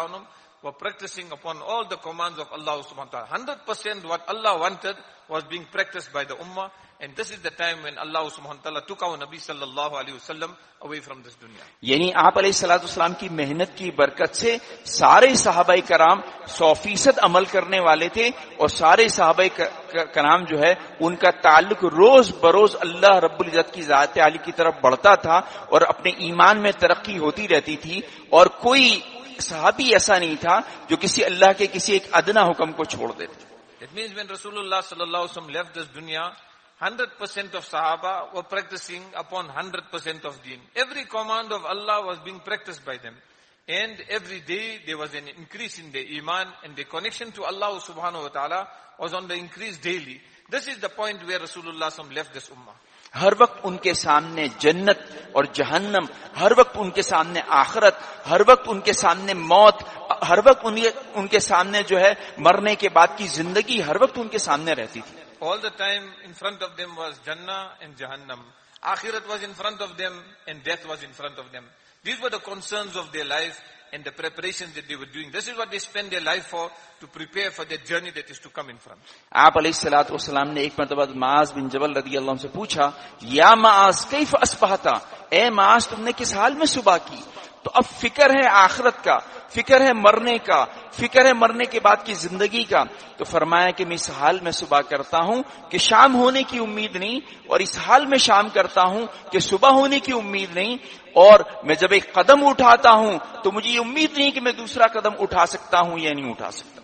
subhanahu wa ta'ala. 100% what Allah wanted, was being practiced by the ummah. And this is the time when Allah subhanahu wa ta'ala took our Nabi sallallahu alayhi wasallam away from this dunya. یعنی آپ علیہ السلام کی محنت کی برکت سے سارے صحابہ کرام سو فیصد عمل کرنے والے تھے اور سارے صحابہ کرام جو ہے ان کا تعلق روز بروز اللہ رب العزت کی ذات علی کی طرف بڑھتا تھا اور اپنے ایمان میں ترقی ہوتی رہتی تھی اور کوئی صحابی ایسا نہیں تھا جو کسی اللہ کے کسی ایک ادنا حکم کو چھوڑ دیتے It means when Rasulullah sallallahu alaihi wasallam left this dunya, 100% of Sahaba were practicing upon 100% of deen. Every command of Allah was being practiced by them. And every day there was an increase in their iman and their connection to Allah subhanahu wa ta'ala was on the increase daily. This is the point where Rasulullah left this ummah. हर वक्त उनके सामने जन्नत और जहन्नम हर वक्त उनके सामने आखरत हर वक्त उनके सामने मौत ہر وقت ان کے سامنے جو ہے مرنے کے بعد کی زندگی ہر وقت ان کے سامنے رہتی تھی۔ All the time in front of them was جنا اینڈ جہنم آخرت was in front of them and death was in front of them these were the concern of their life and the preparation that they were doing this is what they spend their life for to prepare for their journey that is to come in front آپ علیہ الصلوۃ والسلام نے ایک مرتبہ معاذ بن جبل رضی اللہ عنہ سے پوچھا یا معاذ کیف اصبحت؟ اے معاذ تم نے کس حال میں صبح کی؟ تو اب فکر ہے آخرت کا فکر ہے مرنے کا فکر ہے مرنے کے بعد کی زندگی کا تو فرمایا کہ میں اس حال میں صبح کرتا ہوں کہ شام ہونے کی امید نہیں اور اس حال میں شام کرتا ہوں کہ صبح ہونے کی امید نہیں اور میں جب ایک قدم اٹھاتا ہوں تو مجھے یہ امید نہیں کہ میں دوسرا قدم اٹھا سکتا ہوں یا نہیں اٹھا سکتا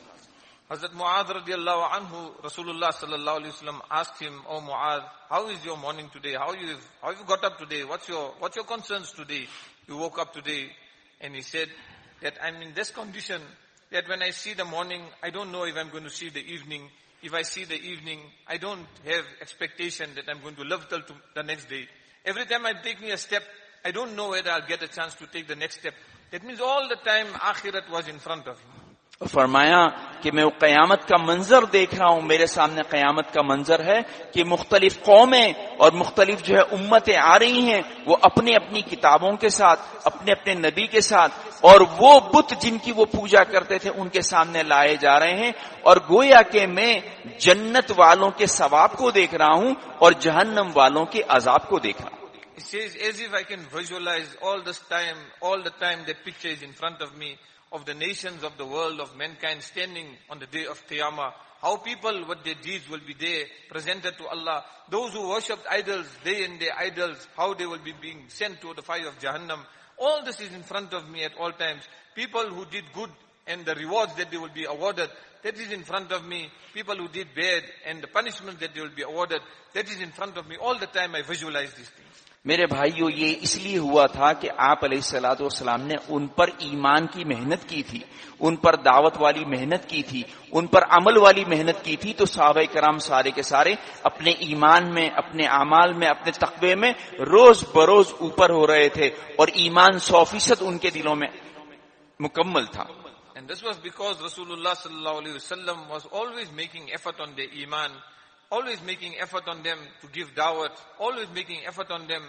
حضرت معاذ رضی اللہ عنہ رسول اللہ صلی اللہ علیہ وسلم asked him, Oh Muaz, how is your morning today? How you, how you got up today? What's your, what's your concerns today? You woke up today and he said that I'm in this condition that when I see the morning, I don't know if I'm going to see the evening. If I see the evening, I don't have expectation that I'm going to live till the next day. Every time I take me a step, I don't know whether I'll get a chance to take the next step. That means all the time akhirat was in front of him. فرمایا کہ میں قیامت کا منظر دیکھ رہا ہوں میرے سامنے قیامت کا منظر ہے کہ مختلف قومیں اور مختلف جو ہے امتیں آ رہی ہیں وہ اپنی اپنی کتابوں کے ساتھ اپنے اپنے نبی کے ساتھ اور وہ بت جن کی وہ پوجا کرتے تھے ان کے سامنے لائے جا رہے ہیں۔ اور گویا کہ میں جنت والوں کے ثواب کو دیکھ رہا ہوں اور جہنم والوں کے عذاب کو دیکھ رہا ہوں۔ It says, as if I can visualize all this time, all the time the picture is in front of me, of the nations of the world, of mankind standing on the day of Qiyamah. How people with their deeds will be there, presented to Allah. Those who worshipped idols, they and their idols, how they will be being sent to the fire of Jahannam. All this is in front of me at all times. People who did good and the rewards that they will be awarded, that is in front of me. People who did bad and the punishment that they will be awarded, that is in front of me. All the time I visualize these things. میرے بھائیو، یہ اس لیے ہوا تھا کہ آپ علیہ السلاۃ والسلام نے ان پر ایمان کی محنت کی تھی، ان پر دعوت والی محنت کی تھی، ان پر عمل والی محنت کی تھی تو صحابہ کرام سارے کے سارے اپنے ایمان میں، اپنے اعمال میں، اپنے تقوی میں روز بروز اوپر ہو رہے تھے اور ایمان سو فیصد ان کے دلوں میں مکمل تھا۔ And this was because Rasulullah sallallahu alayhi wa sallam was always making effort on their iman. always making effort on them to give dawat, always making effort on them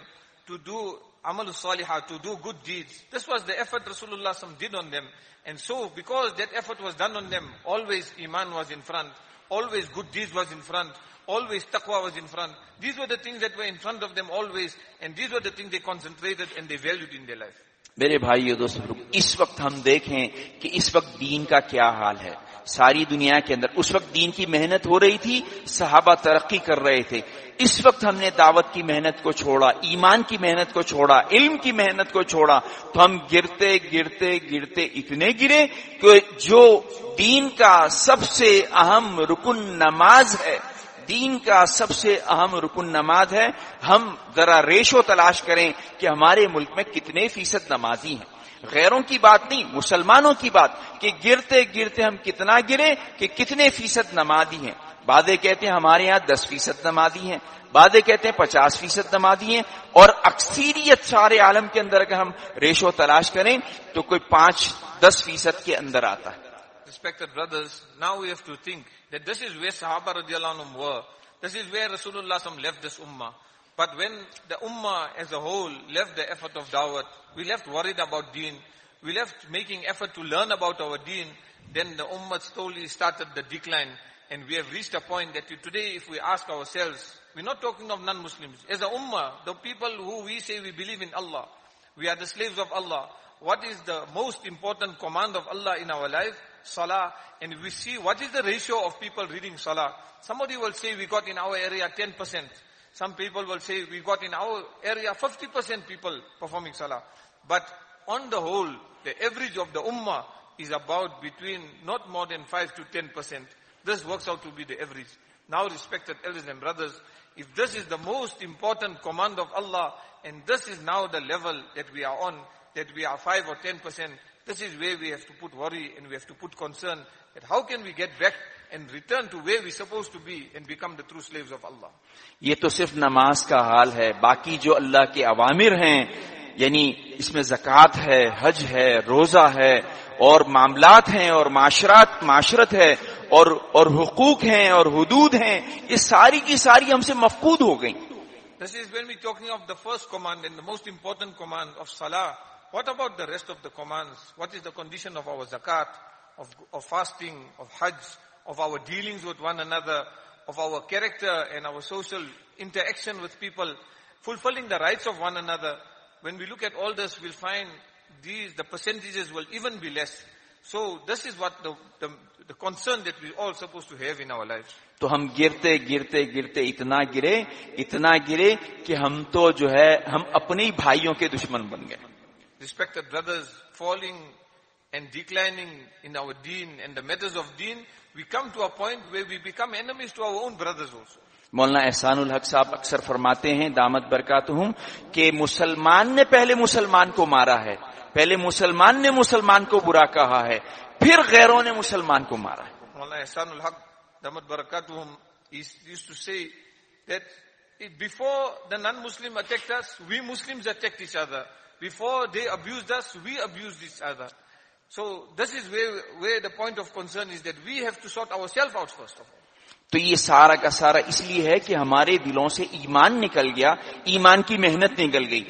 to do amal salihah, to do good deeds. This was the effort Rasulullah did on them. And so, because that effort was done on them, always iman was in front, always good deeds was in front, always taqwa was in front. These were the things that were in front of them always, and these were the things they concentrated and they valued in their life. मेरे भाइयों दोस्तों इस वक्त हम देखें कि इस वक्त दीन का क्या हाल है ساری دنیا کے اندر۔ اس وقت دین کی محنت ہو رہی تھی، صحابہ ترقی کر رہے تھے۔ اس وقت ہم نے دعوت کی محنت کو چھوڑا، ایمان کی محنت کو چھوڑا، علم کی محنت کو چھوڑا۔ تو ہم گرتے گرتے گرتے اتنے گرے کہ جو دین کا سب سے اہم رکن نماز ہے، دین کا سب سے اہم رکن نماز ہے، ہم ذرا ریشو تلاش کریں کہ ہمارے ملک میں کتنے فیصد نمازی ہیں۔ غیروں کی بات نہیں مسلمانوں کی بات کہ گرتے گرتے ہم کتنا گرے کہ کتنے فیصد نمازی ہیں بادے کہتے ہیں ہمارے ہاں دس فیصد نمازی ہیں بادے کہتے ہیں پچاس فیصد نمازی ہیں اور اکثریت سارے عالم کے اندر اگر ہم ریشو تلاش کریں تو کوئی پانچ دس فیصد کے اندر آتا ہے respected brothers, now we have to think that this is where Sahaba radiallahu anhum were. This is where Rasulullah left this ummah. But when the ummah as a whole left the effort of dawat, we left worried about deen, we left making effort to learn about our deen, then the ummah slowly started the decline. And we have reached a point that today if we ask ourselves, we're not talking of non-Muslims. As a ummah, the people who we say we believe in Allah, we are the slaves of Allah. What is the most important command of Allah in our life? Salah. And we see what is the ratio of people reading Salah. Somebody will say we got in our area 10%. Some people will say we got in our area 50% people performing Salah. But on the whole, the average of the Ummah is about between not more than 5 to 10%. This works out to be the average. Now respected elders and brothers, if this is the most important command of Allah, and this is now the level that we are on, that we are 5 or 10%, This is where we have to put worry and we have to put concern that how can we get back and return to where we supposed to be and become the true slaves of Allah. یہ تو صرف نماز کا حال ہے باقی جو اللہ کے عوامر ہیں یعنی اس میں زکوٰۃ ہے حج ہے روزہ ہے اور معاملات ہیں اور معاشرات معاشرت ہے اور, اور حقوق ہیں اور حدود ہیں اس ساری کی ساری ہم سے مفقود ہو گئیں this is when we talking of the first command and the most important command of صلاح What about the rest of the commands? What is the condition of our zakat, of, of fasting, of hajj, of our dealings with one another, of our character and our social interaction with people, fulfilling the rights of one another? When we look at all this, we'll find these, the percentages will even be less. So this is what the, the, the concern that we're all supposed to have in our lives. तो हम गिरते गिरते गिरते इतना गिरे इतना गिरे कि हम तो जो है हम अपने ही भाइयों के दुश्मन बन गए respected brothers falling and declining in our deen and the matters of deen we come to a point where we become enemies to our own brothers also مولانا احسان الحق صاحب اکثر فرماتے ہیں دامت برکات ہوں کہ مسلمان نے پہلے مسلمان کو مارا ہے پہلے مسلمان نے مسلمان کو برا کہا ہے پھر غیروں نے مسلمان کو مارا ہے مولانا احسان الحق دامت برکات ہوں is to say that before the non-muslim attacked us we muslims attacked each other Before they abused us, we abused each other. So this is where, where the point of concern is that we have to sort ourselves out first of all. تو یہ سارا کا سارا اس لیے ہے کہ ہمارے دلوں سے ایمان نکل گیا ایمان کی محنت نکل گئی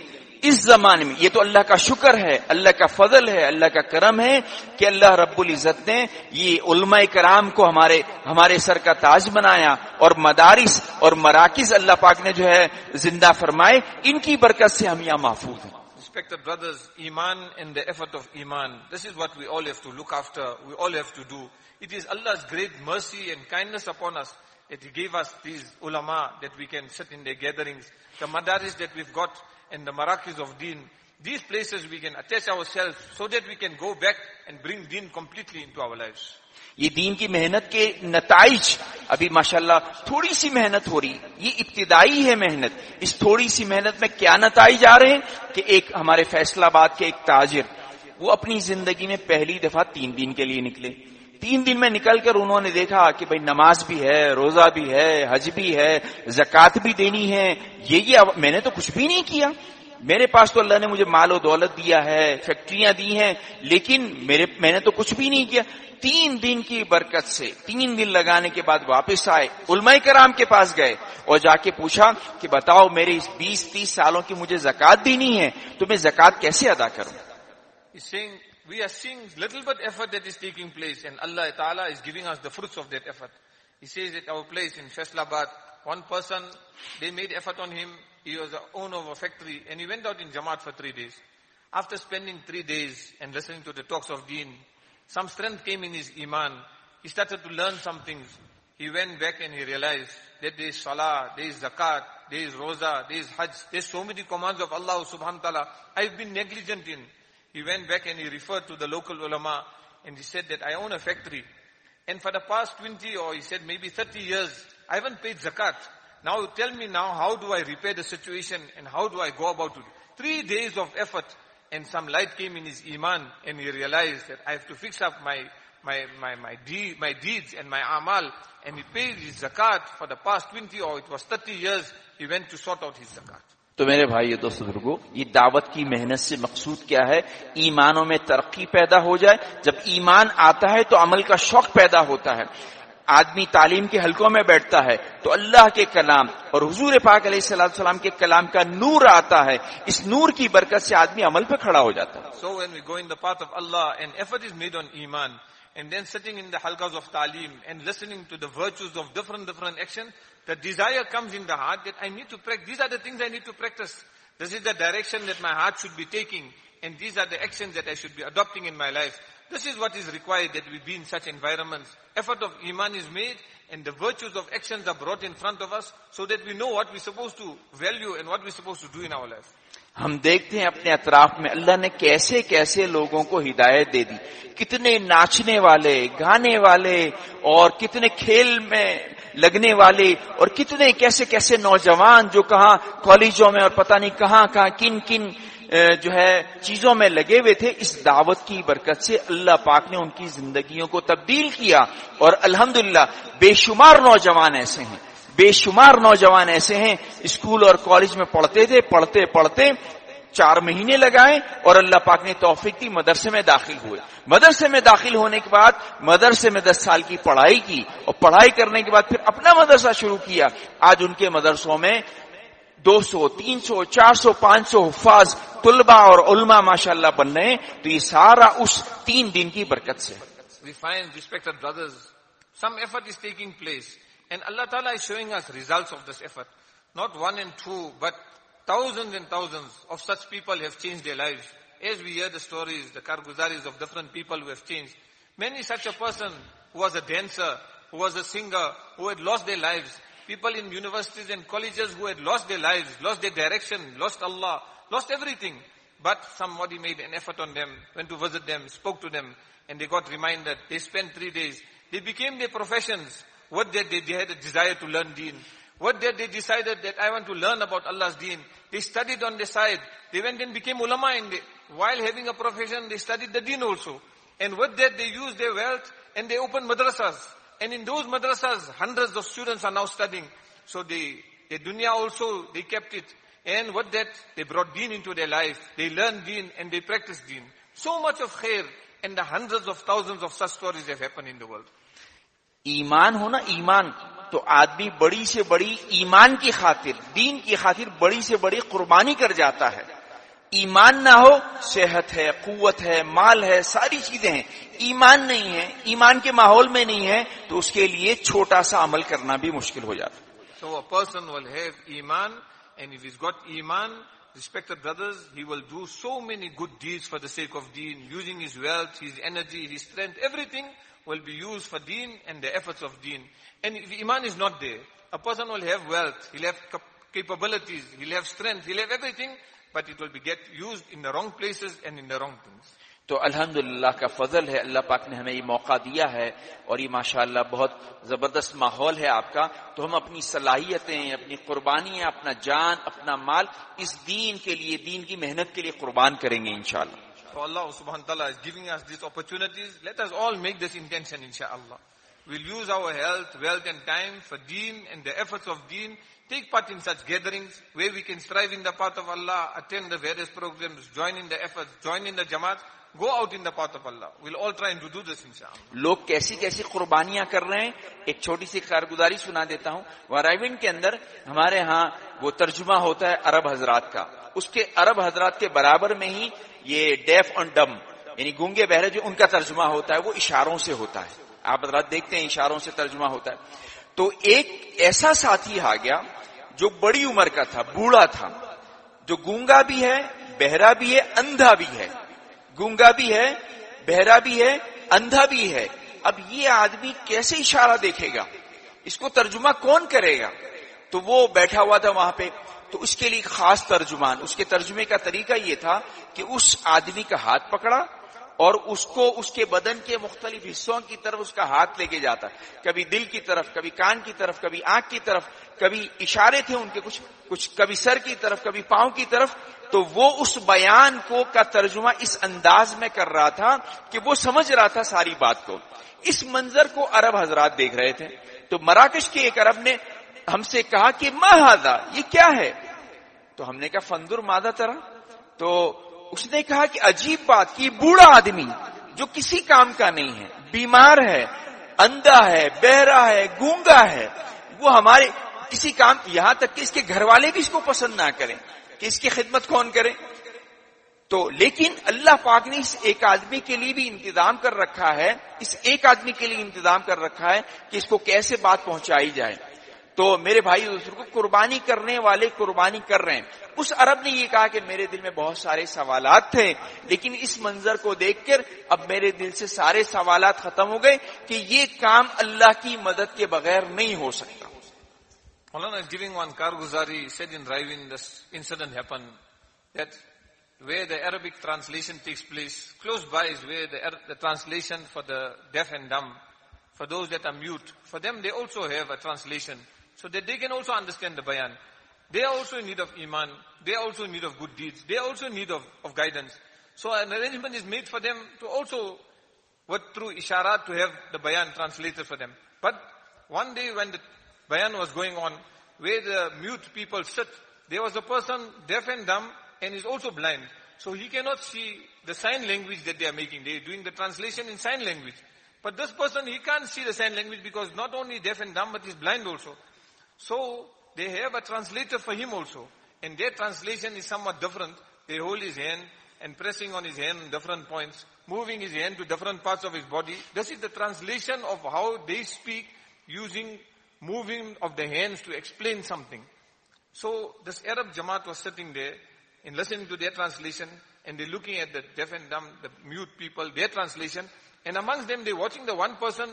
اس زمانے میں یہ تو اللہ کا شکر ہے اللہ کا فضل ہے اللہ کا کرم ہے کہ اللہ رب العزت نے یہ علماء کرام کو ہمارے ہمارے سر کا تاج بنایا اور مدارس اور مراکز اللہ پاک نے جو ہے زندہ فرمائے ان کی برکت سے ہم یہاں محفوظ ہیں हैं Respected brothers, Iman and the effort of Iman, this is what we all have to look after, we all have to do. It is Allah's great mercy and kindness upon us that He gave us these ulama that we can sit in their gatherings, the madaris that we've got and the marakiz of deen. These places we can attach ourselves so that we can go back and bring deen completely into our lives. یہ دین کی محنت کے نتائج ابھی ماشاءاللہ تھوڑی سی محنت ہو رہی یہ ابتدائی ہے محنت۔ اس تھوڑی سی محنت میں کیا نتائج آ رہے ہیں؟ کہ ایک ہمارے فیصلہ آباد کے ایک تاجر، وہ اپنی زندگی میں پہلی دفعہ تین دن کے لیے نکلے۔ تین دن میں نکل کر انہوں نے دیکھا کہ بھائی نماز بھی ہے، روزہ بھی ہے، حج بھی ہے، زکوٰۃ بھی دینی ہے۔ یہ یہ میں نے تو کچھ بھی نہیں کیا۔ میرے پاس تو اللہ نے مجھے مال و دولت دیا ہے، فیکٹریاں دی ہیں، لیکن میرے میں نے تو کچھ بھی نہیں کیا۔ تین دن کی برکت سے، تین دن لگانے کے بعد واپس آئے، علماء کرام کے پاس گئے اور جا کے پوچھا کہ بتاؤ میرے اس بیس تیس سالوں کی مجھے زکات دینی ہے، تو میں زکات کیسے ادا کروں؟ فیکٹریٹ four three days after spending three days and listening to the talks of then some strength came in his iman. He started to learn some things. He went back and he realized that there is salah, there is zakat, there is roza, there is hajj. There's so many commands of Allah subhanahu wa ta'ala. I've been negligent in. He went back and he referred to the local ulama and he said that I own a factory. And for the past 20 or he said maybe 30 years, I haven't paid zakat. Now tell me now, how do I repair the situation and how do I go about it? Three days of effort and some light came in his iman and he realized that I have to fix up my my my my, deed, my deeds and my amal and he paid his zakat for the past 20 or it was 30 years he went to sort out his zakat तो मेरे भाई दोस्त बुजुर्गो ये दावत की मेहनत से मकसूद क्या है ईमानों में तरक्की पैदा हो जाए जब ईमान आता है तो अमल का शौक पैदा होता है آدمی تعلیم کے حلقوں میں بیٹھتا ہے تو اللہ کے کلام اور حضور کے کلام کا نور آتا ہے، اس نور کی برکت سے آدمی عمل پہ کھڑا ہو جاتا ہے۔ So This is what is required that we be in such environments. Effort of iman is made and the virtues of actions are brought in front of us so that we know what we're supposed to value and what we're supposed to do in our life. हम देखते हैं अपने अतराफ में अल्लाह ने कैसे कैसे लोगों को हिदायत दे दी कितने नाचने वाले गाने वाले और कितने खेल में लगने वाले और कितने कैसे कैसे नौजवान जो कहा कॉलेजों में और पता नहीं कहां कहां किन किन جو ہے، چیزوں میں لگے ہوئے تھے، اس دعوت کی برکت سے اللہ پاک نے ان کی زندگیوں کو تبدیل کیا۔ اور الحمدللہ، بے شمار نوجوان ایسے ہیں۔ بے شمار نوجوان ایسے ہیں، اسکول اور کالج میں پڑھتے تھے، پڑھتے پڑھتے چار مہینے لگائے اور اللہ پاک نے توفیق دی، مدرسے میں داخل ہوئے۔ مدرسے میں داخل ہونے کے بعد، مدرسے میں دس سال کی پڑھائی کی اور پڑھائی کرنے کے بعد پھر اپنا مدرسہ شروع کیا۔ آج ان کے مدرسوں میں 200, 300, 400, 500 हुफाज तुलबा और उलमा माशाल्लाह बन रहे हैं तो ये सारा उस तीन दिन की बरकत से We find respected brothers, some effort is taking place and Allah Ta'ala is showing us results of this effort. Not one and two, but thousands and thousands of such people have changed their lives. As we hear the stories, the karguzaris of different people who have changed. Many such a person who was a dancer, who was a singer, who had lost their lives. People in universities and colleges who had lost their lives, lost their direction, lost Allah, lost everything. But somebody made an effort on them, went to visit them, spoke to them, and they got reminded. They spent three days. They became their professions. What did they, they had a desire to learn deen. What did they decided that I want to learn about Allah's deen. They studied on the side. They went and became ulama and while having a profession, they studied the deen also. And with that, they used their wealth and they opened madrasas. And in those madrasas, hundreds of students are now studying. So they, their dunya also, they kept it. And with that, they brought deen into their life. They learned deen and they practiced deen. So much of khair and the hundreds of thousands of such stories have happened in the world. ईमान हो ना ईमान तो आदमी बड़ी से बड़ी ईमान की खातिर दीन की खातिर बड़ी से बड़ी कुर्बानी कर जाता है ایمان نہ ہو صحت ہے قوت ہے مال ہے ساری چیزیں ہیں ایمان نہیں ہے ایمان کے ماحول میں نہیں ہے تو اس کے لیے چھوٹا سا عمل کرنا بھی مشکل ہو جاتا so ارسن will have everything will be used for deen and the efforts of deen and if iman is not there a person will have wealth he'll have capabilities he'll have strength he'll have everything but it will be get used in the wrong places and in the wrong things. तो अल्हम्दुलिल्लाह का फजल है अल्लाह पाक ने हमें ये मौका दिया है और ये माशाअल्लाह बहुत जबरदस्त माहौल है आपका तो हम अपनी सलाहियतें अपनी कुर्बानियां अपना जान अपना माल इस दीन के लिए दीन की मेहनत के लिए कुर्बान करेंगे इंशाल्लाह So Allah subhanahu wa ta'ala is giving us these opportunities. Let us all make this intention inshallah. We'll use our health, wealth and time for deen and the efforts of deen. Take part in such gatherings where we can strive in the path of Allah, attend the various programs, join in the efforts, join in the jamaat, go out in the path of Allah. We'll all try and do this inshallah. لوگ کیسی کیسی قربانیاں کر رہے ہیں ایک چھوٹی سی کارگزاری سنا دیتا ہوں ورائیون کے اندر ہمارے ہاں وہ ترجمہ ہوتا ہے عرب حضرات کا اس کے عرب حضرات کے برابر میں ہی یہ ڈیف اور ڈم یعنی گونگے بہرے جو ان کا ترجمہ ہوتا ہے وہ اشاروں سے ہوتا ہے آپ حضرات دیکھتے ہیں اشاروں سے ترجمہ ہوتا ہے تو ایک ایسا ساتھی آ گیا جو بڑی عمر کا تھا، بوڑھا تھا۔ جو گونگا بھی ہے، بہرا بھی ہے، اندھا بھی ہے۔ گونگا بھی ہے، بہرا بھی ہے، اندھا بھی ہے۔ اب یہ آدمی کیسے اشارہ دیکھے گا؟ اس کو ترجمہ کون کرے گا؟ تو وہ بیٹھا ہوا تھا وہاں پہ۔ تو اس کے لیے خاص ترجمان، اس کے ترجمے کا طریقہ یہ تھا کہ اس آدمی کا ہاتھ پکڑا اور اس کو اس کے بدن کے مختلف حصوں کی طرف اس کا ہاتھ لے کے جاتا کبھی دل کی طرف، کبھی کان کی طرف، کبھی آنکھ کی طرف، کبھی اشارے تھے ان کے کچھ کچھ کبھی سر کی طرف، کبھی پاؤں کی طرف۔ تو وہ اس بیان کو کا ترجمہ اس انداز میں کر رہا تھا کہ وہ سمجھ رہا تھا ساری بات کو۔ اس منظر کو عرب حضرات دیکھ رہے تھے۔ تو مراکش کے ایک عرب نے ہم سے کہا کہ ماہ یہ کیا ہے؟ تو ہم نے کہا، فندر مادہ ترا۔ تو اس نے کہا کہ عجیب بات کہ بوڑھا آدمی جو کسی کام کا نہیں ہے، بیمار ہے، اندھا ہے، بہرا ہے، گونگا ہے، وہ ہمارے کسی کام یہاں تک کہ اس کے گھر والے بھی اس کو پسند نہ کریں، کہ اس کی خدمت کون کرے؟ تو لیکن اللہ پاک نے اس ایک آدمی کے لیے بھی انتظام کر رکھا ہے، اس ایک آدمی کے لیے انتظام کر رکھا ہے کہ اس کو کیسے بات پہنچائی جائے۔ تو میرے بھائی دوسرے کو قربانی کرنے والے قربانی کر رہے ہیں اس عرب نے یہ کہا کہ میرے دل میں بہت سارے سوالات تھے لیکن اس منظر کو دیکھ کر اب میرے دل سے سارے سوالات ختم ہو گئے کہ یہ کام اللہ کی مدد کے بغیر نہیں ہو سکتا Maulana giving one کارگزاری said in driving this incident happen that where the Arabic translation takes place. Close by is where the, the translation for the deaf and dumb, for those that are mute. For them, they also have a translation. So that they can also understand the bayan. They are also in need of iman. They are also in need of good deeds. They are also in need of, of guidance. So an arrangement is made for them to also work through isharat to have the bayan translated for them. But one day when the bayan was going on, where the mute people sit, there was a person deaf and dumb and is also blind. So he cannot see the sign language that they are making. They are doing the translation in sign language. But this person, he can't see the sign language because not only deaf and dumb, but he's blind also. So they have a translator for him also. And their translation is somewhat different. They hold his hand and pressing on his hand on different points, moving his hand to different parts of his body. This is the translation of how they speak using moving of the hands to explain something. So this Arab Jamaat was sitting there and listening to their translation and they're looking at the deaf and dumb, the mute people, their translation. And amongst them, they're watching the one person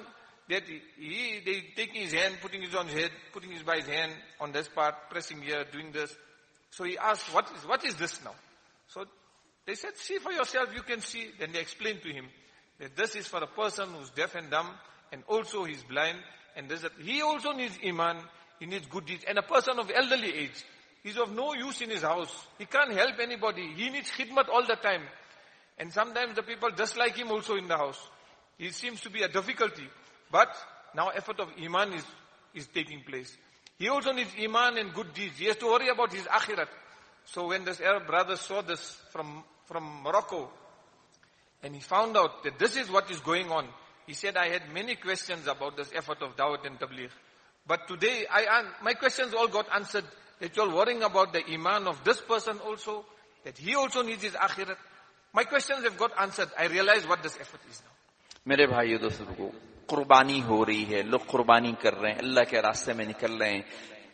that he, they taking his hand, putting it on his head, putting his by his hand on this part, pressing here, doing this. So he asked, what is, what is this now? So they said, see for yourself, you can see. Then they explained to him that this is for a person who's deaf and dumb and also he's blind and this, he also needs iman, he needs good deeds. And a person of elderly age, he's of no use in his house. He can't help anybody. He needs khidmat all the time. And sometimes the people just like him also in the house. He seems to be a difficulty. But now effort of Iman is, is taking place. He also needs Iman and good deeds. He has to worry about his akhirat. So when this Arab brother saw this from, from Morocco, and he found out that this is what is going on, he said, I had many questions about this effort of Dawat and Tabligh. But today, I, my questions all got answered. That you're worrying about the Iman of this person also, that he also needs his akhirat. My questions have got answered. I realize what this effort is now. मेरे भाइयों दोस्तों قربانی ہو رہی ہے، لوگ قربانی کر رہے ہیں، اللہ کے راستے میں نکل رہے ہیں۔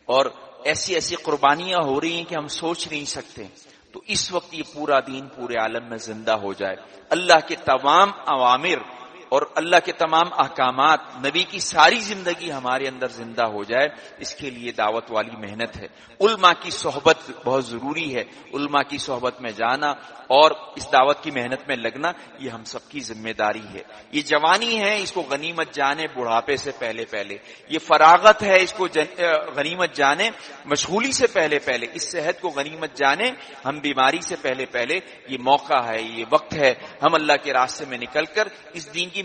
اور ایسی ایسی قربانیاں ہو رہی ہیں کہ ہم سوچ نہیں سکتے۔ تو اس وقت یہ پورا دین پورے عالم میں زندہ ہو جائے۔ اللہ کے تمام عوامر اور اللہ کے تمام احکامات، نبی کی ساری زندگی ہمارے اندر زندہ ہو جائے، اس کے لیے دعوت والی محنت ہے۔ علماء کی صحبت بہت ضروری ہے۔ علماء کی صحبت میں جانا اور اس دعوت کی محنت میں لگنا، یہ ہم سب کی ذمہ داری ہے۔ یہ جوانی ہے، اس کو غنیمت جانے، بڑھاپے سے پہلے پہلے۔ یہ فراغت ہے، اس کو جن... غنیمت جانے، مشغولی سے پہلے پہلے۔ اس صحت کو غنیمت جانے، ہم بیماری سے پہلے پہلے۔ یہ موقع ہے، یہ وقت ہے۔ ہم اللہ کے راستے میں نکل کر اس دین کی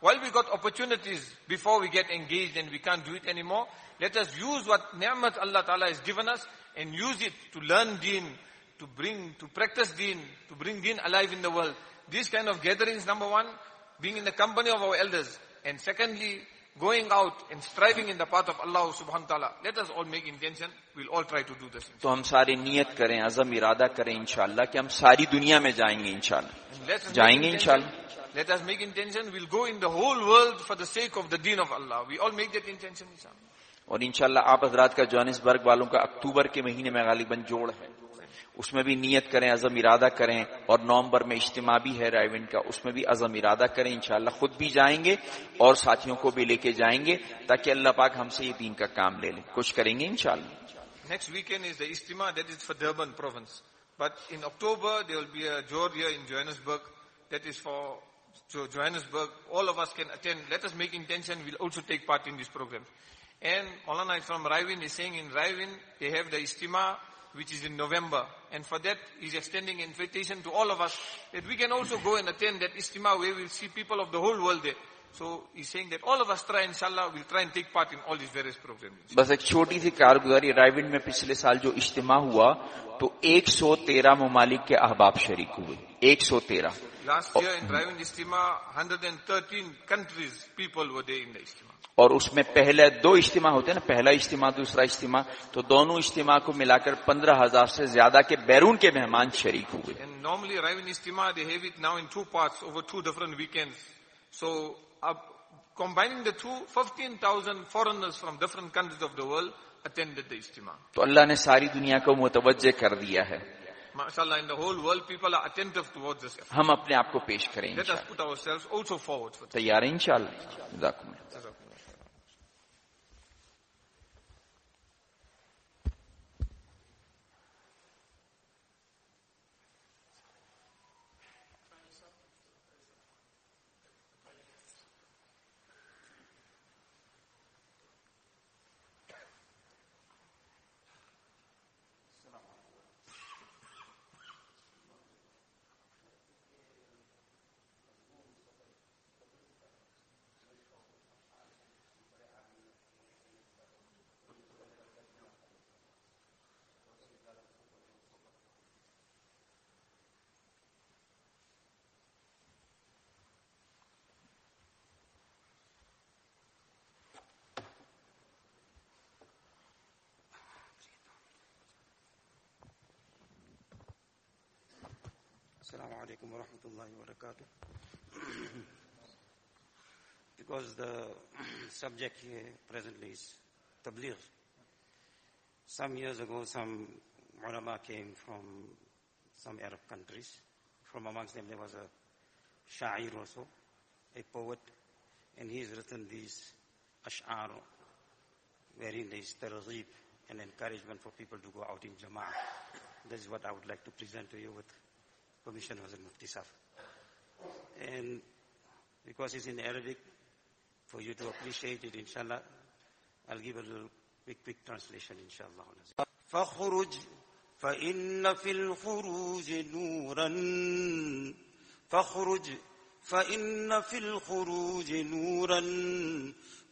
While we got opportunities before we get engaged and we can't do it anymore, let us use what ni'mat Allah Ta'ala has given us and use it to learn deen, to bring, to practice deen, to bring deen alive in the world. these kind of gatherings, number one, being in the company of our elders, and secondly, going all in to of اللہ تو ہم ساری نیت کریں ازم ارادہ کریں ان شاء اللہ کہ ہم ساری دنیا میں جائیں گے جائیں گے اور ان شاء اللہ آپ حضرات کا جوانس برگ والوں کا اکتوبر کے مہینے میں غالباً جوڑ ہے۔ اس میں بھی نیت کریں عزم ارادہ کریں اور نومبر میں اجتماع بھی ہے رائے کا اس میں بھی عزم ارادہ کریں انشاءاللہ خود بھی جائیں گے اور ساتھیوں کو بھی لے کے جائیں گے تاکہ اللہ پاک ہم سے یہ دین کا کام لے لیں کچھ کریں گے انشاءاللہ۔ نیکسٹ ویکینڈ از دا اجتماع that is for Durban province but in October they will be George in Johannesburg that is for Johannesburg all Johannesburg, all can attend let attend. Make intention well also take part in this programme and Maulana from Raiwind is seeing in Raiwind they have the اجتماع which is in November. And for that, he's extending invitation to all of us that we can also go and attend that Ijtima where we'll see people of the whole world there. So he's saying that all of us try inshallah will try and take part in all these various programs. बस एक छोटी सी कारगुजारी रायविंड में पिछले साल जो इज्तिमा हुआ तो 113 ममालिक के अहबाब शरीक हुए 113 Last year in Raiwind Ijtima, 113 countries people were there in the Ijtima. और उसमें पहले दो इज्तिमा होते हैं ना पहला इज्तिमा दूसरा इज्तिमा तो दोनों इज्तिमा को मिलाकर पंद्रह से ज्यादा के बैरून के मेहमान uh, combining the two, 15,000 foreigners from different countries of the world attended the Istima. تو اللہ نے ساری دنیا کو متوجہ کر دیا ہے MashaAllah, in the whole world, people are attentive towards this. ہم اپنے آپ کو پیش کریں Let us put ourselves also forward for this. تیار ہیں انشاءاللہ جزاکم اللہ Assalamu alaikum wa rahmatullahi wa barakatuh. [clears throat] because the [clears throat] subject here presently is tabligh. Some years ago, some ulama came from some Arab countries. From amongst them, there was a sha'ir also, a poet, and he's written these ash'ar, wherein there is targheeb and encouragement for people to go out in jama'ah. This is what I would like to present to you with permission of the Mufti Saf. And because it's in Arabic, for you to appreciate it, inshallah, I'll give a little quick, quick translation, inshallah. فاخرج فإن في الخروج نورا فاخرج فإن في الخروج نورا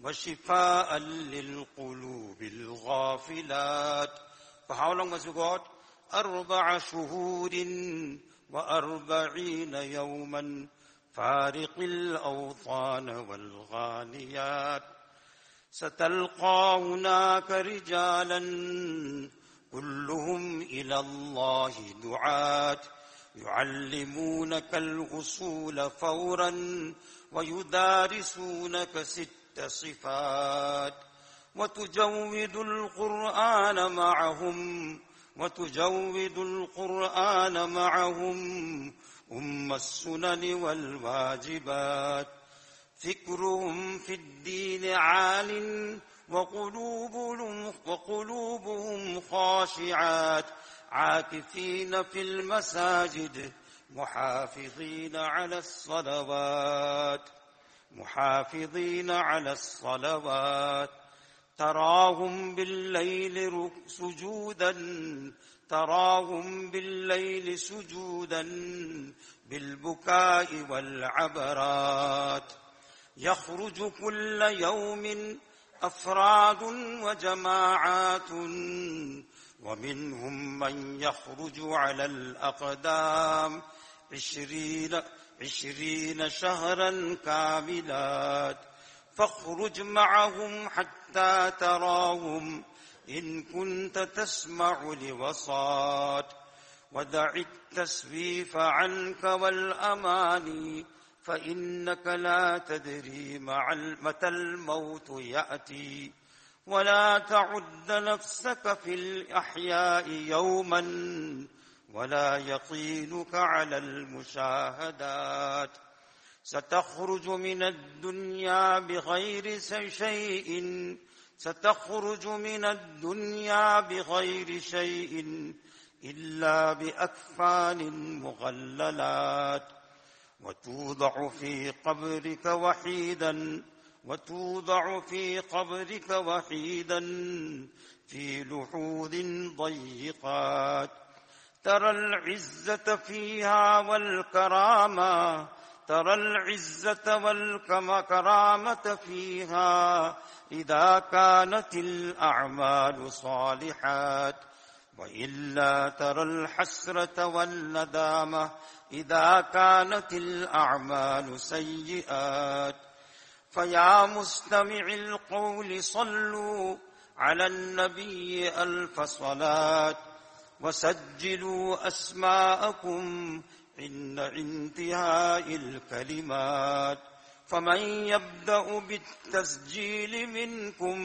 وشفاء للقلوب الغافلات For how long must you go out? أربع شهور وأربعين يوما فارق الأوطان والغانيات. ستلقى هناك رجالا كلهم إلى الله دعاة. يعلمونك الأصول فورا ويدارسونك ست صفات. وتجود القرآن معهم وتجود القرآن معهم أم السنن والواجبات. فكرهم في الدين عال وقلوبهم, وقلوبهم خاشعات. عاكفين في المساجد محافظين على الصلوات. محافظين على الصلوات. تراهم بالليل سجودا تراهم بالليل سجودا بالبكاء والعبرات. يخرج كل يوم أفراد وجماعات ومنهم من يخرج على الأقدام عشرين عشرين شهرا كاملات. فاخرج معهم حتى تراهم. إن كنت تسمع لوصات ودع التسويف عنك والأماني. فإنك لا تدري مع متى الموت يأتي. ولا تعد نفسك في الأحياء يوما. ولا يقينك على المشاهدات. ستخرج من الدنيا بغير شيء. ستخرج من الدنيا بغير شيء إلا بأكفان مغللات. وتوضع في قبرك وحيدا وتوضع في قبرك وحيدا في لحوظ ضيقات. ترى العزة فيها والكرامة ترى العزة والكرامة فيها. إذا كانت الأعمال صالحات وإلا ترى الحسرة والندامة. إذا كانت الأعمال سيئات فيا مستمع القول صلوا على النبي ألف صلاة. وسجلوا أسماءكم عند انتهاء الكلمات. فمن يبدأ بالتسجيل منكم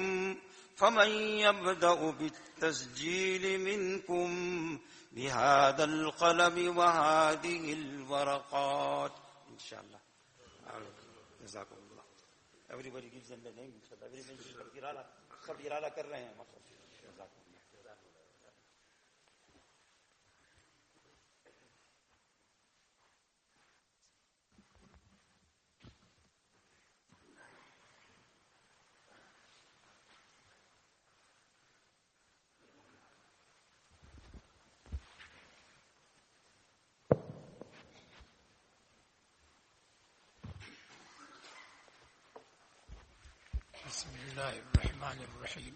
فمن يبدأ بالتسجيل منكم بهذا القلم وهذه الورقات. إن شاء الله. جزاكم الله. Everybody gives them the name. So everybody gives kabirala kabirala kar rahe hain matlab بسم الله الرحمن الرحيم.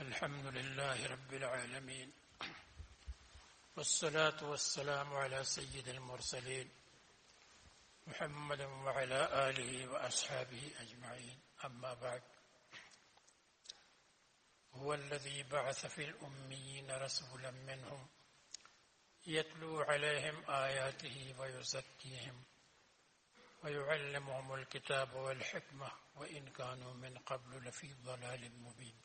الحمد لله رب العالمين. والصلاة والسلام على سيد المرسلين محمد وعلى آله وأصحابه أجمعين. أما بعد. هو الذي بعث في الأميين رسولا منهم يتلو عليهم آياته ويزكيهم. ويعلمهم الكتاب والحكمة وإن كانوا من قبل لفي ضلال مبين.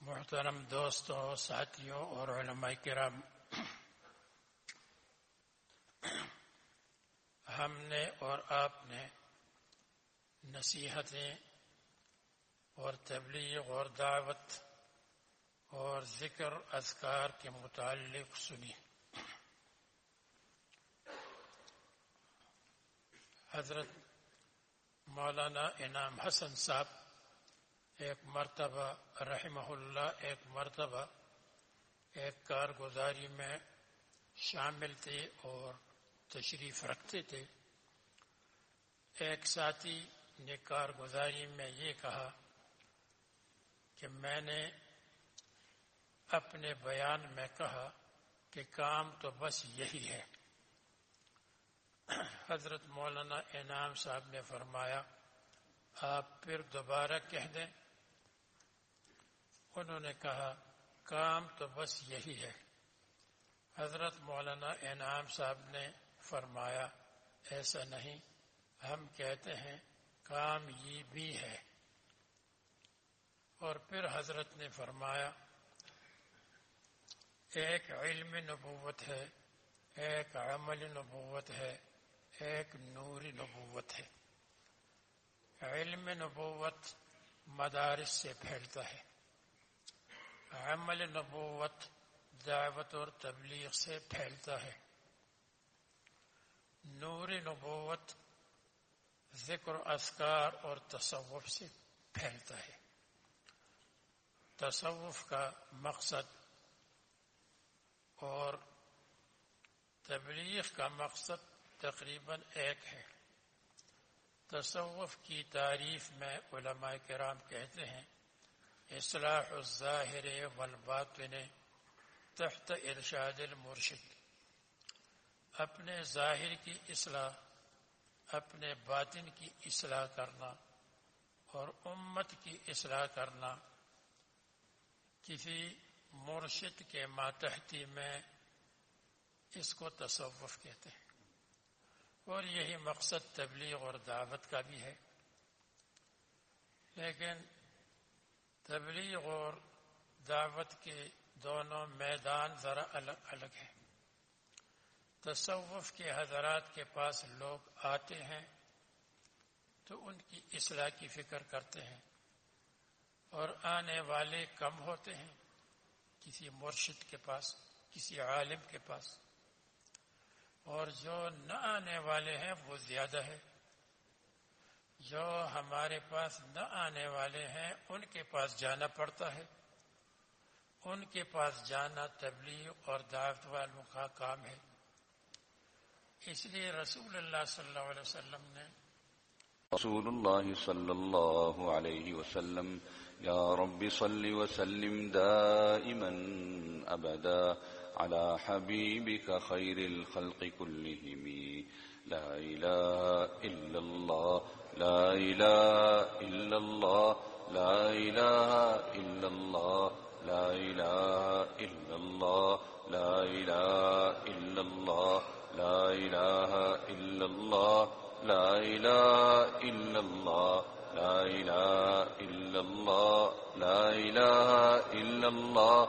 محترم دوستوں ساتھیوں اور علماء کرام، ہم نے اور آپ نے نصیحتیں اور تبلیغ اور دعوت اور ذکر اذکار کے متعلق سنی۔ حضرت مولانا انعام حسن صاحب ایک مرتبہ، رحمہ اللہ، ایک مرتبہ ایک کارگزاری میں شامل تھے اور تشریف رکھتے تھے۔ ایک ساتھی نے کارگزاری میں یہ کہا کہ میں نے اپنے بیان میں کہا کہ کام تو بس یہی ہے۔ حضرت مولانا انعام صاحب نے فرمایا، آپ پھر دوبارہ کہہ دیں۔ انہوں نے کہا، کام تو بس یہی ہے۔ حضرت مولانا انعام صاحب نے فرمایا، ایسا نہیں، ہم کہتے ہیں، کام یہ بھی ہے۔ اور پھر حضرت نے فرمایا، ایک علم نبوت ہے، ایک عمل نبوت ہے۔ ایک نوری نبوت ہے۔ علم نبوت مدارس سے پھیلتا ہے۔ عمل نبوت دعوت اور تبلیغ سے پھیلتا ہے۔ نور نبوت ذکر اسکار اور تصوف سے پھیلتا ہے۔ تصوف کا مقصد اور تبلیغ کا مقصد تقریباً ایک ہے۔ تصوف کی تعریف میں علماء کرام کہتے ہیں، اصلاح الظاہر والباطن تحت ارشاد المرشد۔ اپنے ظاہر کی اصلاح، اپنے باطن کی اصلاح کرنا اور امت کی اصلاح کرنا۔ کسی مرشد کے ماتحتی میں اس کو تصوف کہتے ہیں۔ اور یہی مقصد تبلیغ اور دعوت کا بھی ہے۔ لیکن تبلیغ اور دعوت کے دونوں میدان ذرا الگ الگ ہیں۔ تصوف کے حضرات کے پاس لوگ آتے ہیں تو ان کی اصلاح کی فکر کرتے ہیں اور آنے والے کم ہوتے ہیں۔ کسی مرشد کے پاس، کسی عالم کے پاس۔ اور جو نہ آنے والے ہیں وہ زیادہ ہے۔ جو ہمارے پاس نہ آنے والے ہیں، ان کے پاس جانا پڑتا ہے۔ ان کے پاس جانا تبلیغ اور دعوت والوں کا کام ہے۔ اس لیے رسول اللہ صلی اللہ علیہ وسلم نے رسول اللہ صلی اللہ علیہ وسلم، یا رب صلی وسلم دائما ابدا على حبيبك خير الخلق كلهم. لا إله إلا الله لا إله إلا الله لا إله إلا الله لا إله إلا الله لا إله إلا الله لا إله إلا الله لا إله إلا الله لا إله إلا الله لا إله إلا الله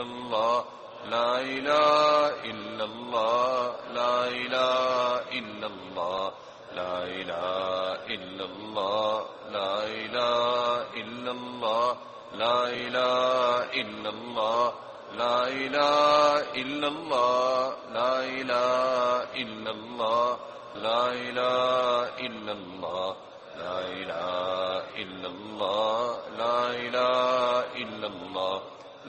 إلا الله لا إله إلا الله لا إله إلا الله لا إله إلا الله لا إله إلا الله لا إله إلا الله لا إله إلا الله لا إله إلا الله لا إله إلا الله لا إله إلا الله لا إله إلا الله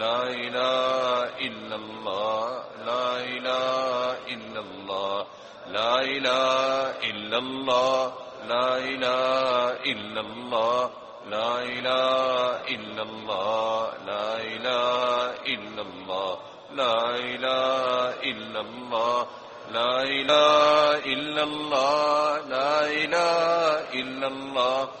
لا الہ الا اللہ لا الہ الا اللہ لا الہ الا اللہ لا الہ الا اللہ لا الہ الا اللہ لا الہ الا اللہ لا الہ الا اللہ لا الہ الا اللہ لا الہ الا اللہ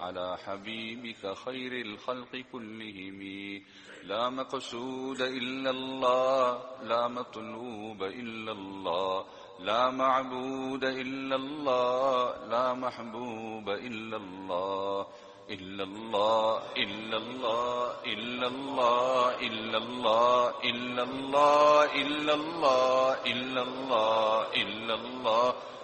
على حبيبك خير الخلق كلهم. لا مقصود إلا الله لا مطلوب إلا الله. لا معبود إلا الله لا محبوب إلا الله. إلا الله إلا الله إلا الله إلا الله إلا الله إلا الله إلا الله إلا الله.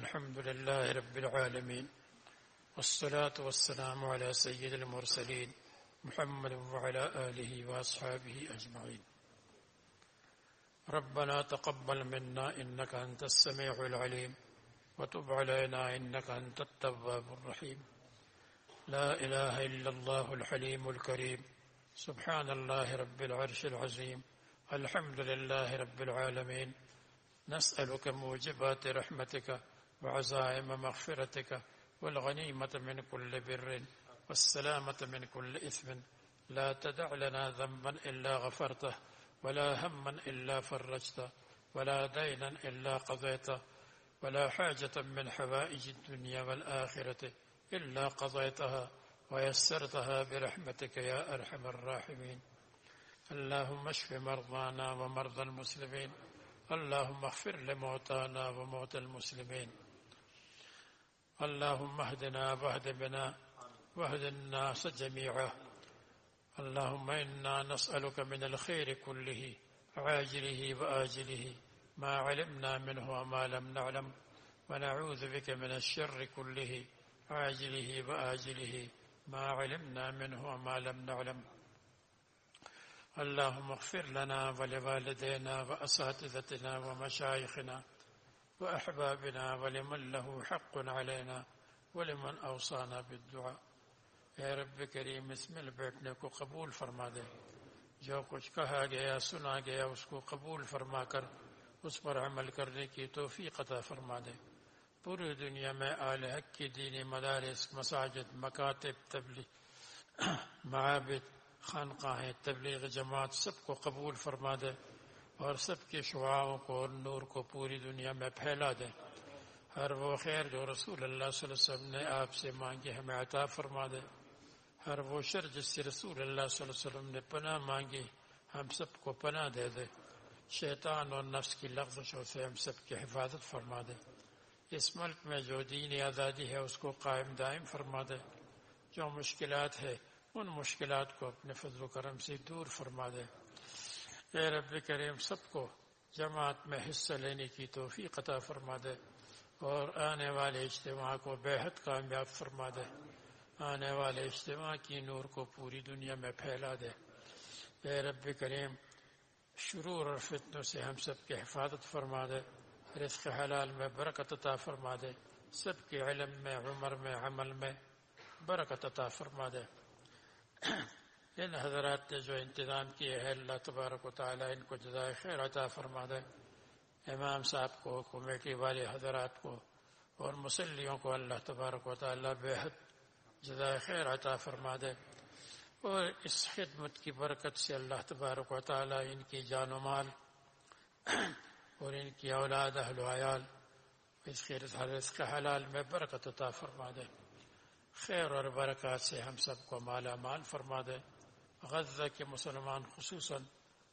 الحمد لله رب العالمين والصلاة والسلام على سيد المرسلين محمد وعلى آله وأصحابه أجمعين. ربنا تقبل منا إنك أنت السميع العليم وتب علينا إنك أنت التواب الرحيم. لا إله إلا الله الحليم الكريم. سبحان الله رب العرش العظيم. الحمد لله رب العالمين. نسألك موجبات رحمتك وعزائم مغفرتك والغنيمة من كل بر والسلامة من كل إثم. لا تدع لنا ذنبا إلا غفرته ولا هما إلا فرجته ولا دينا إلا قضيته ولا حاجة من حوائج الدنيا والآخرة إلا قضيتها ويسرتها برحمتك يا أرحم الراحمين. اللهم اشف مرضانا ومرضى المسلمين اللهم اغفر لموتانا وموتى المسلمين. اللهم اهدنا واهد بنا واهد الناس جميعا. اللهم إنا نسألك من الخير كله عاجله وآجله ما علمنا منه وما لم نعلم ونعوذ بك من الشر كله عاجله وآجله ما علمنا منه وما لم نعلم. اللهم اغفر لنا ولوالدينا وأساتذتنا ومشايخنا واحبابنا ولمن له حق علينا ولمن اوصانا بالدعاء. اے رب کریم، اس مل بیٹھنے کو قبول فرما دے۔ جو کچھ کہا گیا، سنا گیا، اس کو قبول فرما کر، اس پر عمل کرنے کی توفیق عطا فرما دے۔ پوری دنیا میں آل حق کی دینی مدارس، مساجد، مکاتب، تبلیغ، معابد، خانقاہیں، تبلیغ جماعت، سب کو قبول فرما دے۔ اور سب کے شعاؤں کو اور نور کو پوری دنیا میں پھیلا دیں۔ ہر وہ خیر جو رسول اللہ صلی اللہ علیہ وسلم نے آپ سے مانگی ہمیں عطا فرما دے۔ ہر وہ شر جس سے رسول اللہ صلی اللہ علیہ وسلم نے پناہ مانگی، ہم سب کو پناہ دے دے۔ شیطان اور نفس کی لغزشوں سے ہم سب کی حفاظت فرما دے۔ اس ملک میں جو دینی آزادی ہے، اس کو قائم دائم فرما دے۔ جو مشکلات ہے ان مشکلات کو اپنے فضل و کرم سے دور فرما دے۔ اے رب کریم، سب کو جماعت میں حصہ لینے کی توفیق عطا فرما دے اور آنے والے اجتماع کو بےحد کامیاب فرما دے۔ آنے والے اجتماع کی نور کو پوری دنیا میں پھیلا دے۔ اے رب کریم، شرور اور فتنوں سے ہم سب کی حفاظت فرما دے۔ رزق حلال میں برکت عطا فرما دے۔ سب کے علم میں، عمر میں، عمل میں برکت عطا فرما دے۔ ان حضرات نے جو انتظام کیے ہیں، اللہ تبارک و تعالیٰ ان کو جزائے خیر عطا فرما دے۔ امام صاحب کو کمیٹی والے حضرات کو اور مسلیوں کو اللہ تبارک و تعالیٰ بےحد جزائے خیر عطا فرما دے۔ اور اس خدمت کی برکت سے اللہ تبارک و تعالیٰ ان کی جان و مال اور ان کی اولاد، اہل و عیال اس کے اس کا حلال میں برکت عطا فرما دے۔ خیر اور برکات سے ہم سب کو مالا مال فرما دے۔ غزہ کے مسلمان خصوصاً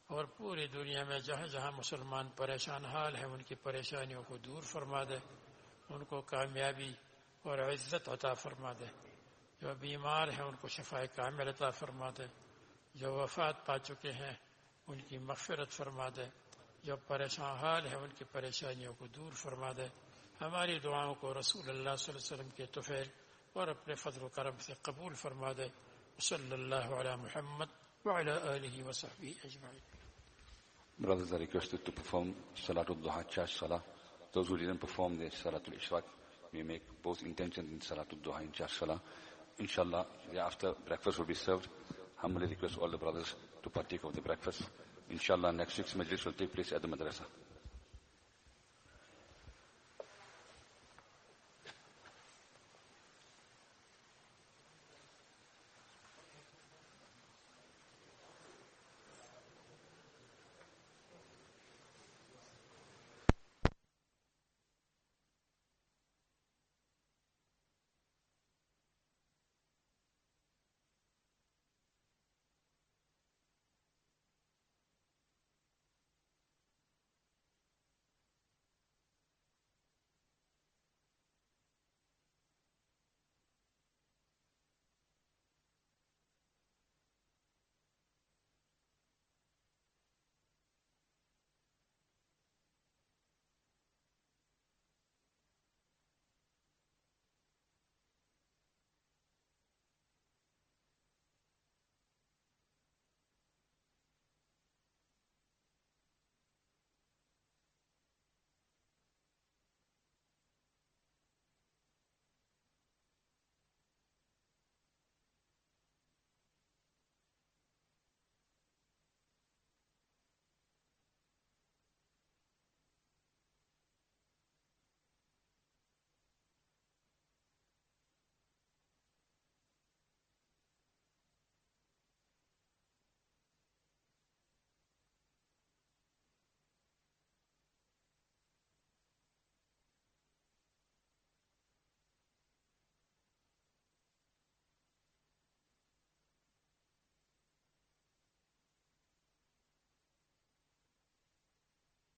اور پوری دنیا میں جہاں جہاں مسلمان پریشان حال ہیں، ان کی پریشانیوں کو دور فرما دے، ان کو کامیابی اور عزت عطا فرما دے۔ جو بیمار ہیں، ان کو شفا کامل عطا فرما دے۔ جو وفات پا چکے ہیں، ان کی مغفرت فرما دے۔ جو پریشان حال ہیں، ان کی پریشانیوں کو دور فرما دے۔ ہماری دعاؤں کو رسول اللہ صلی اللہ علیہ وسلم کے توفیل اور اپنے فضل و کرم سے قبول فرما دے۔ وصلى الله على محمد وعلى آله وصحبه أجمعين Brothers are requested to perform Salatul Duha Chash Salah. Those who didn't perform their Salatul Ishraq may make both intentions in Salatul Duha and Chash Salah. Inshallah, after breakfast will be served. Humbly request all the brothers to partake of the breakfast. Inshallah, next week's majlis will take place at the madrasa.